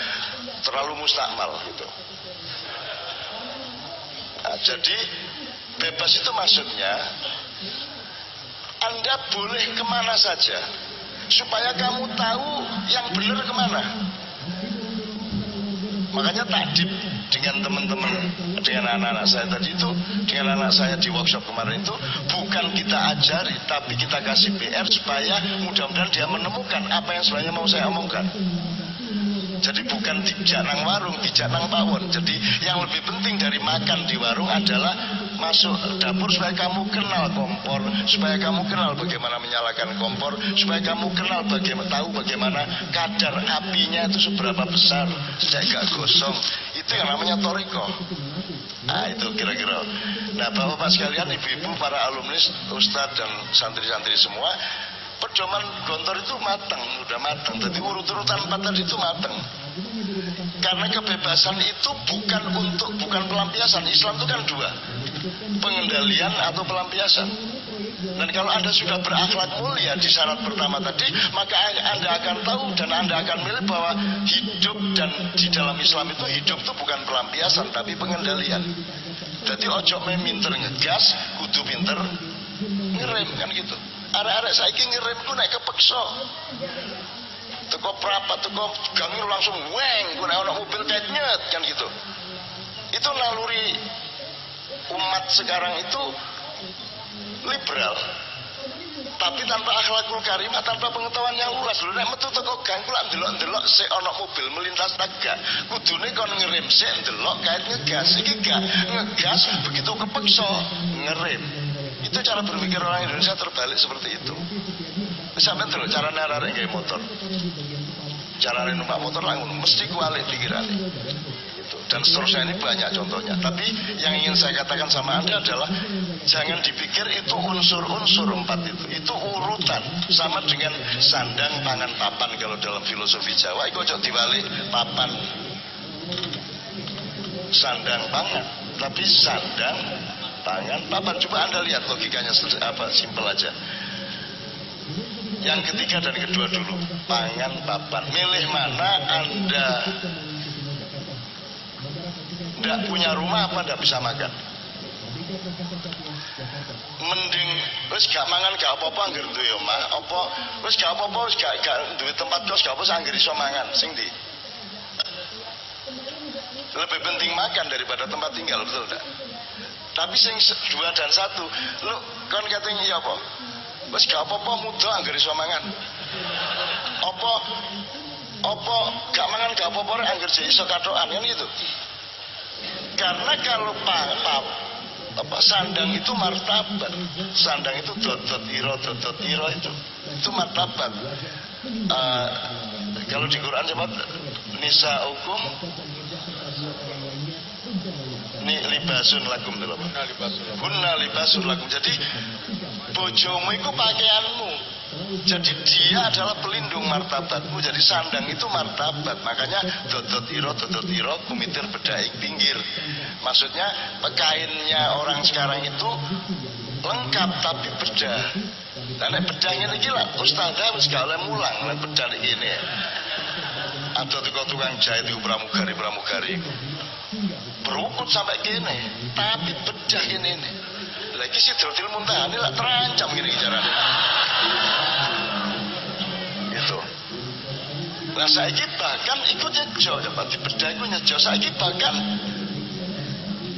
Speaker 1: terlalu mustakmal gitu. Nah, jadi Bebas itu maksudnya Anda boleh ke mana saja Supaya kamu tahu yang benar ke mana. Makanya tadi dengan teman-teman dengan anak-anak saya tadi itu dengan anak saya di workshop kemarin itu bukan kita ajari tapi kita kasih PR supaya mudah-mudahan dia menemukan apa yang sebenarnya mau saya omongkan jadi bukan tidak nang warung, tidak nang pawon. Jadi yang lebih penting dari makan di warung adalah masuk dapur supaya kamu kenal kompor, supaya kamu kenal bagaimana menyalakan kompor, supaya kamu kenal bagaimana tahu bagaimana kadar apinya itu seberapa besar, sejak gak gosong. Itu yang namanya toriko. Nah itu kira-kira. Nah bapak-bapak sekalian, ibu-ibu, para alumni, ustadz dan santri-santri semua, pedoman gontor itu matang, udah matang. Jadi urut-urutan empat tadi itu matang. Karena kebebasan itu bukan untuk bukan pelampiasan. Islam itu kan dua, pengendalian atau pelampiasan. Dan kalau Anda sudah berakhlak mulia di syarat pertama tadi, maka Anda akan tahu dan Anda akan milih bahwa hidup dan di dalam Islam itu hidup itu bukan pelampiasan tapi pengendalian. Jadi ojo minter ngegas, kudu pinter ngerem kan gitu. Arek-arek saiki ngirim ku naik kepeksa. Teko prapat, teko gangir langsung weng, ku naik mobil kayak nyet kan gitu. Itu naluri umat sekarang itu liberal tapi tanpa akhlakul karimah tanpa pengetahuan yang luas lho nek metu teko gang kula ndelok-ndelok sik ana mobil melintas tegak kudune kon ngerem sik ndelok kait ngegas iki gak ngegas begitu kepeksa ngerem itu cara berpikir orang Indonesia terbalik seperti itu. Sampai terus cara narare kayak motor. jalan numpak motor lah mesti kualik pikirannya. Dan seterusnya ini banyak contohnya. Tapi yang ingin saya katakan sama anda adalah jangan dipikir itu unsur-unsur empat itu. Itu urutan. Sama dengan sandang pangan papan kalau dalam filosofi Jawa itu cocok dibalik papan. Sandang pangan tapi sandang pangan papan. Coba anda lihat logikanya apa simpel aja. Yang ketiga dan kedua dulu pangan papan. Milih mana anda tidak punya rumah apa tidak bisa makan? Mending wis gak mangan gak apa-apa anggere duwe omah. Apa wis gak apa-apa wis gak gak duwe tempat kos gak apa anggere iso mangan. Sing di lebih penting makan daripada tempat tinggal betul tidak tapi sing dua dan satu lu kan katanya iya apa? Wes gak apa-apa muda anggere iso mangan. Apa apa gak mangan gak apa-apa anggar iso katokan kan gitu. Karena kalau pak, apa sandang itu martabat. Sandang itu dot-dot iro dot-dot iro itu. Itu martabat. Uh, kalau di Quran sebut nisa hukum ini libasun lakum Hunna libasun lakum. Jadi bojomu itu pakaianmu jadi dia adalah pelindung martabatmu. Jadi sandang itu martabat. Makanya dodot iro dodot iro kumitir bedaik pinggir. Maksudnya pekainnya orang sekarang itu lengkap tapi bedah. Dan bedahnya ini gila ustazah harus gak oleh mulang oleh bedah ini ada tukang-tukang jahit itu pramugari pramugari. Berukut sampai gini tapi bedah ini lagi si Sidratil Muntaha ini lah terancam gini caranya. Itu. Nah saya bahkan ikut nyejo, coba di berdaku nyejo. Saya bahkan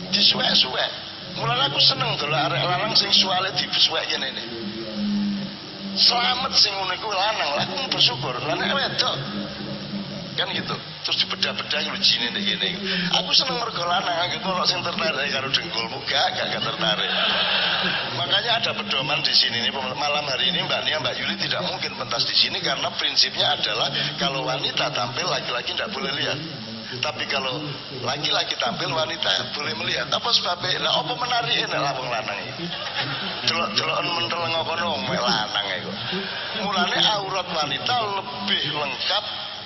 Speaker 1: disuwek-suwek. Mulai aku seneng kalau arek lanang sing suale disuwek gini ini. Selamat sing ngono iku lanang, aku bersyukur. Lanang wedok kan gitu. Terus dibedah-bedah lu jini nih gini aku seneng mergo lanang gitu kalau sing tertarik karo dengkulmu? Gak gak gak tertarik. Makanya ada pedoman di sini nih malam hari ini Mbak Nia Mbak Yuli tidak mungkin pentas di sini karena prinsipnya adalah kalau wanita tampil laki-laki tidak boleh lihat. Tapi kalau laki-laki tampil wanita boleh melihat. Apa sebabnya? Lah apa menarik ini lah lanang delok menteleng kono lanang itu mulane aurat wanita lebih lengkap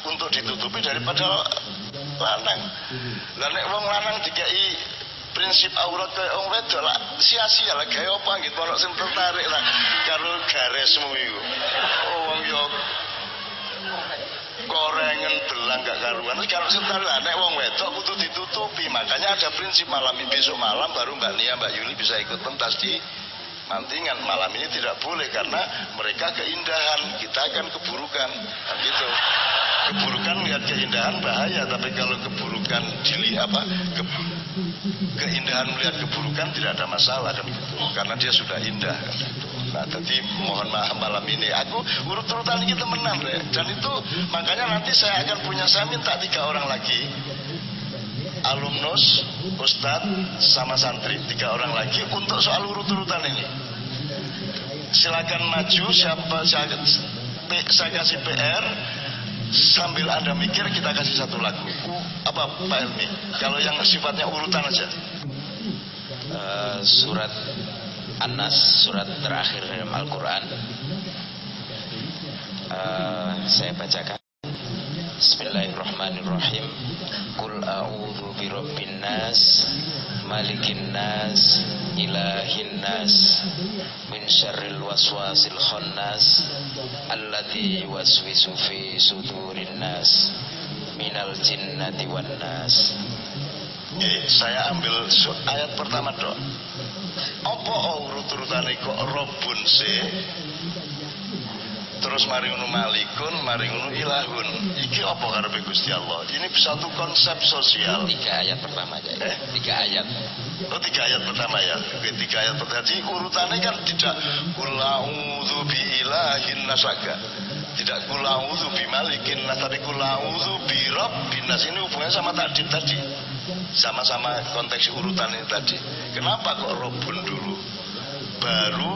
Speaker 1: untuk ditutupi daripada lanang. Lah nek wong lanang dikai prinsip aurat kaya wong wedok lah sia-sia lah gawe apa gitu ono sing tertarik lah karo garesmu iku. Oh wong yo gorengan belang gak karuan. Kalau lah nek wong wedok kudu ditutupi. Makanya ada prinsip malam besok malam baru Mbak Nia Mbak Yuli bisa ikut pentas di mantingan. Malam ini tidak boleh karena mereka keindahan kita akan keburukan. Kan gitu keburukan lihat keindahan bahaya tapi kalau keburukan dilihat apa ke, keindahan melihat keburukan tidak ada masalah kan gitu karena dia sudah indah kan gitu. nah jadi mohon maaf malam ini aku urut-urutan kita menang deh. dan itu makanya nanti saya akan punya saya minta tiga orang lagi alumnus, ustadz, sama santri, tiga orang lagi untuk soal urut-urutan ini. Silakan maju siapa saya, saya kasih PR sambil anda mikir kita kasih satu lagu. Apa Pak Elmi? Kalau yang sifatnya urutan aja.
Speaker 3: Uh, surat An-Nas, surat terakhir dalam Al-Quran. Uh, saya bacakan. Bismillahirrahmanirrahim. Qul a'udzu birabbin nas, malikin nas, ilahin nas, min syarril waswasil khannas, alladzi yuwaswisu fi sudurin nas, minal jinnati wan nas.
Speaker 1: Jadi saya ambil ayat pertama dok. Apa urut-urutane kok robun sih? Terus mari ngono malikun mari ngono ilahun. Iki apa karepe Gusti Allah? Ini satu konsep sosial.
Speaker 3: Tiga ayat pertama aja eh? tiga ayat.
Speaker 1: Oh tiga ayat pertama ya? Oke, tiga ayat pertama. Jadi urutannya kan tidak kulauzu bi ilahin nasaga. Tidak kulauzu bi malikin nas tapi kulauzu bi rabbin nas. Ini hubungannya sama tadi tadi. Sama-sama konteks urutan ini tadi. Kenapa kok robun dulu baru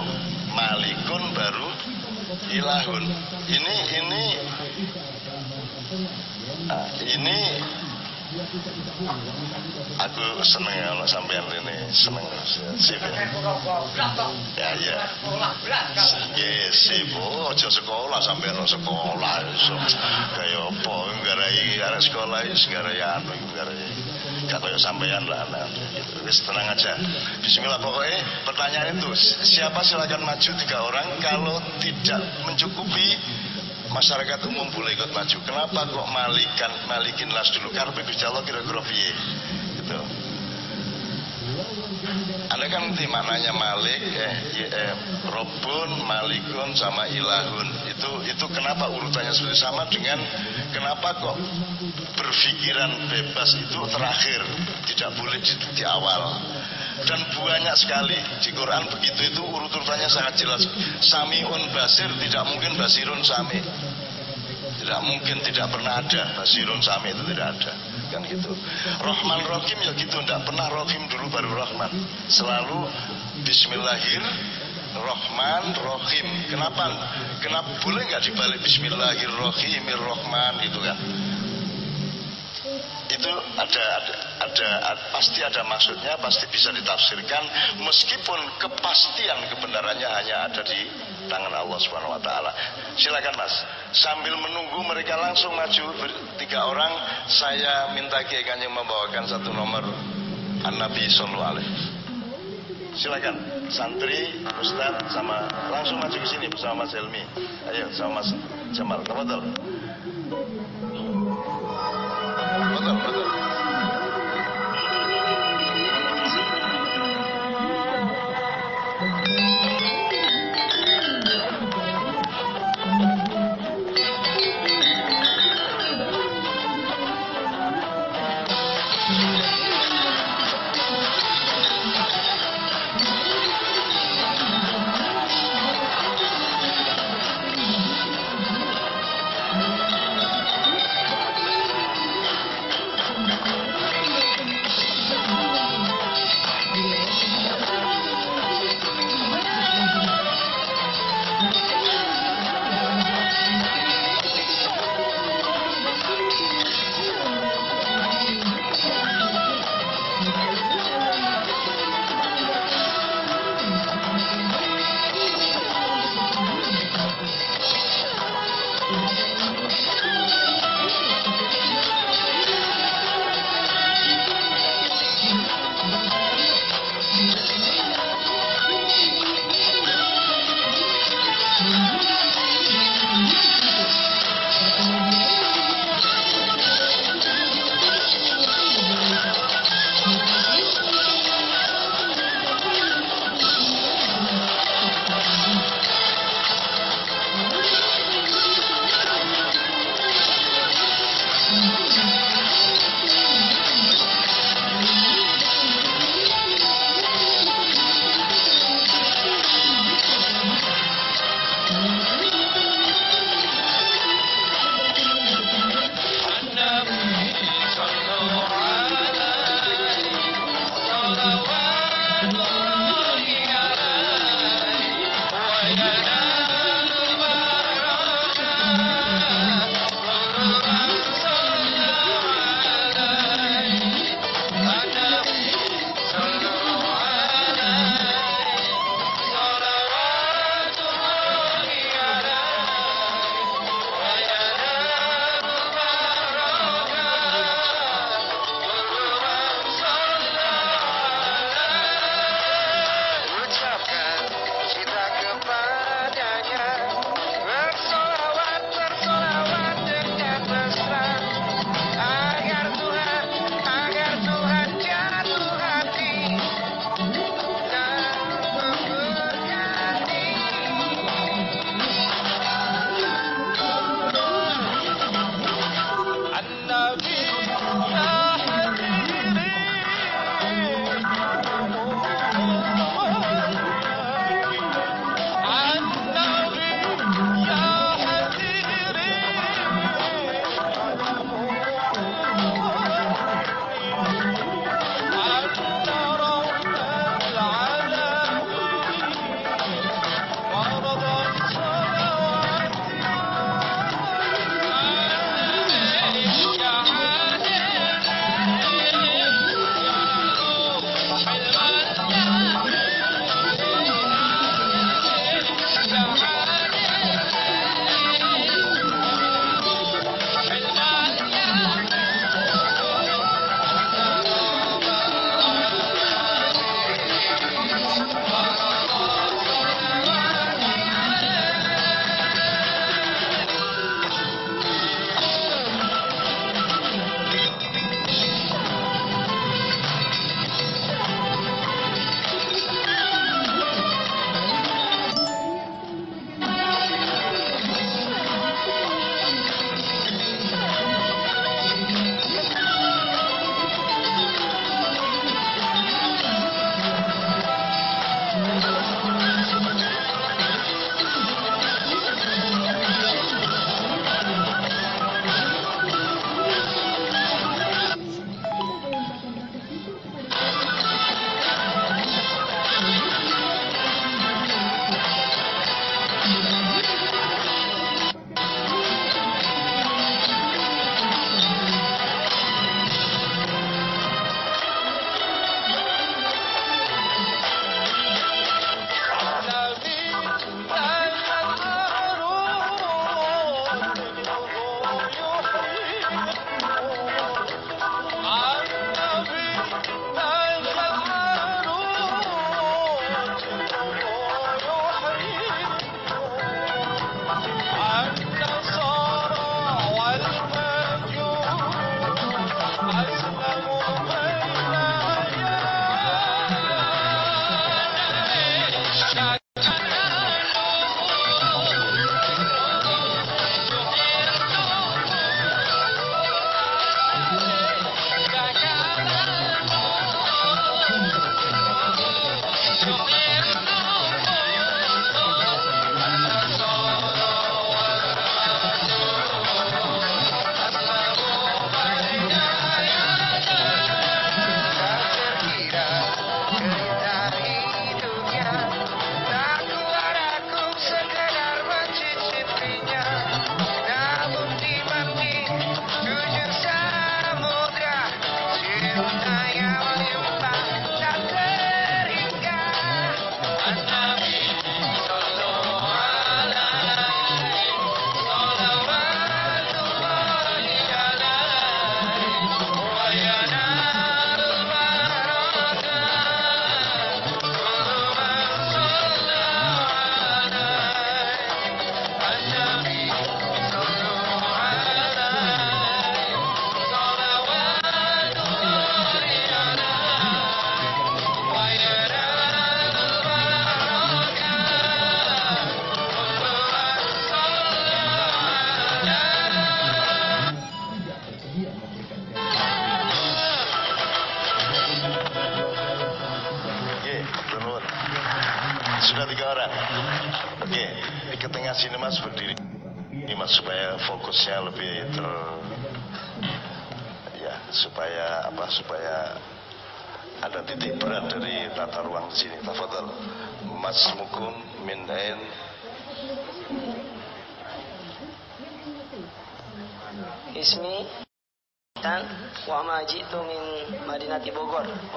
Speaker 1: malikun baru ilahun ini ini. Nah, ini. Aku seneng ya kalau sampean ini seneng sip ya. Ya ya. Ya sip, aja sekolah sampean no sekolah so. Kayak apa? Nggarai arek sekolah nggarai anu nggarai gak kayak sampean lah nah, gitu. Wis tenang aja. Bismillah pokoknya pertanyaan itu siapa silakan maju tiga orang kalau tidak mencukupi masyarakat umum boleh ikut maju. Kenapa kok malikan malikin las dulu? Karena bicara kira-kira piye. Gitu. Anda kan ngerti maknanya malik, eh, eh, robun, malikun, sama ilahun. Itu itu kenapa urutannya seperti sama dengan kenapa kok berpikiran bebas itu terakhir, tidak boleh di, di awal. Dan banyak sekali di Quran begitu itu urut-urutannya sangat jelas. Samiun basir tidak mungkin basirun sami. Tidak mungkin tidak pernah ada basirun sami itu tidak ada kan gitu. Rahman Rahim ya gitu, tidak pernah Rahim dulu baru Rahman. Selalu Bismillahir Rahman Rahim. Kenapa? Kenapa boleh nggak dibalik Bismillahirrahmanirrahim Rahman itu kan? Itu ada, ada ada pasti ada maksudnya, pasti bisa ditafsirkan meskipun kepastian kebenarannya hanya ada di tangan Allah Subhanahu wa taala. Silakan Mas. Sambil menunggu mereka langsung maju tiga orang, saya minta Kiai Kanjeng membawakan satu nomor An-Nabi sallallahu alaihi Silakan santri, ustaz sama langsung maju ke sini bersama Mas Helmi. Ayo sama Mas Jamal. Tafadhol.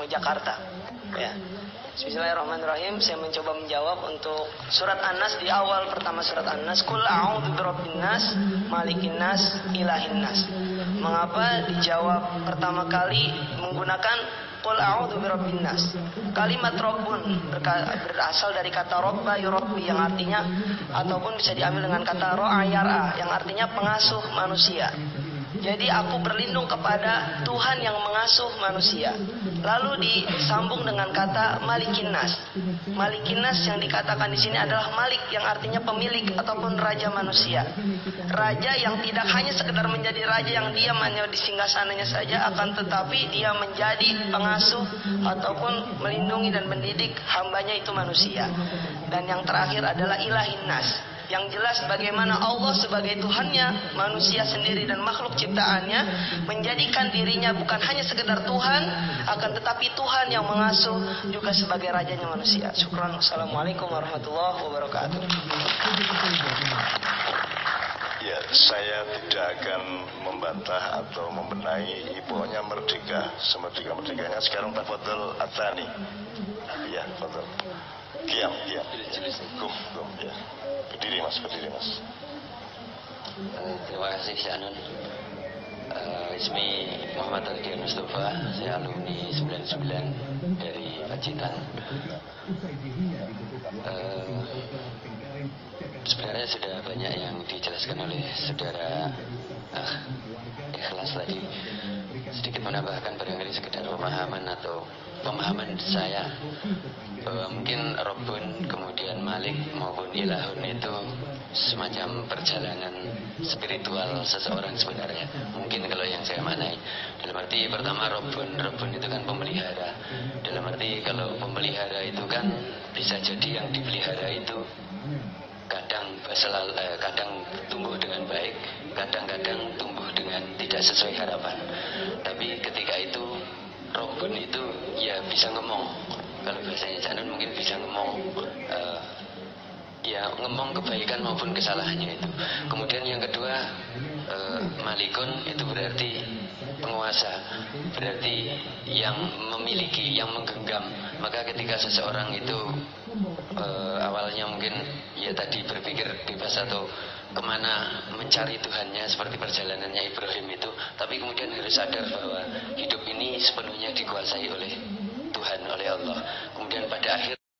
Speaker 4: Jakarta. Ya. Bismillahirrahmanirrahim. Saya mencoba menjawab untuk surat An-Nas di awal pertama surat An-Nas, Qul a'udzu birabbin nas, malikin nas, ilahin nas. Mengapa dijawab pertama kali menggunakan Qul a'udzu birabbin nas. Kalimat Rabbun berasal dari kata Robba yurabbi yang artinya ataupun bisa diambil dengan kata ro'a yara yang artinya pengasuh manusia. Jadi aku berlindung kepada Tuhan yang mengasuh manusia. Lalu disambung dengan kata malikinas. Malikinas yang dikatakan di sini adalah malik yang artinya pemilik ataupun raja manusia. Raja yang tidak hanya sekedar menjadi raja yang diam hanya di singgasananya saja, akan tetapi dia menjadi pengasuh ataupun melindungi dan mendidik hambanya itu manusia. Dan yang terakhir adalah ilahinas yang jelas bagaimana Allah sebagai Tuhannya, manusia sendiri dan makhluk ciptaannya menjadikan dirinya bukan hanya sekedar Tuhan, akan tetapi Tuhan yang mengasuh juga sebagai rajanya manusia. Syukran. Assalamualaikum warahmatullahi wabarakatuh.
Speaker 1: Ya, saya tidak akan membantah atau membenahi ibunya merdeka, semerdeka-merdekanya sekarang tafadhol atani. Ya, tafadhol. Kiam, kiam. Kum, kum, ya. Berdiri mas, berdiri mas.
Speaker 3: Uh, terima kasih Syanun. Uh, Ismi Muhammad Aldian Mustafa, saya alumni 99 dari Pacitan. Uh, sebenarnya sudah banyak yang dijelaskan oleh saudara uh, ikhlas tadi. Sedikit menambahkan barangkali sekedar pemahaman atau pemahaman saya. Bahwa mungkin Robun kemudian Malik maupun Ilahun itu semacam perjalanan spiritual seseorang sebenarnya. Mungkin kalau yang saya manai dalam arti pertama Robun. Robun itu kan pemelihara. Dalam arti kalau pemelihara itu kan bisa jadi yang dipelihara itu kadang selalu, eh, kadang tumbuh dengan baik kadang-kadang tumbuh dengan tidak sesuai harapan. Tapi ketika itu Robun itu ya bisa ngomong. Kalau bahasanya Janun mungkin bisa ngomong uh, ya ngomong kebaikan maupun kesalahannya itu. Kemudian yang kedua uh, malikun itu berarti penguasa berarti yang memiliki yang menggenggam. Maka ketika seseorang itu uh, awalnya mungkin ya tadi berpikir bebas atau ke mana mencari Tuhannya seperti perjalanannya Ibrahim itu. Tapi kemudian harus sadar bahwa hidup ini sepenuhnya dikuasai oleh Tuhan oleh Allah. Kemudian pada akhir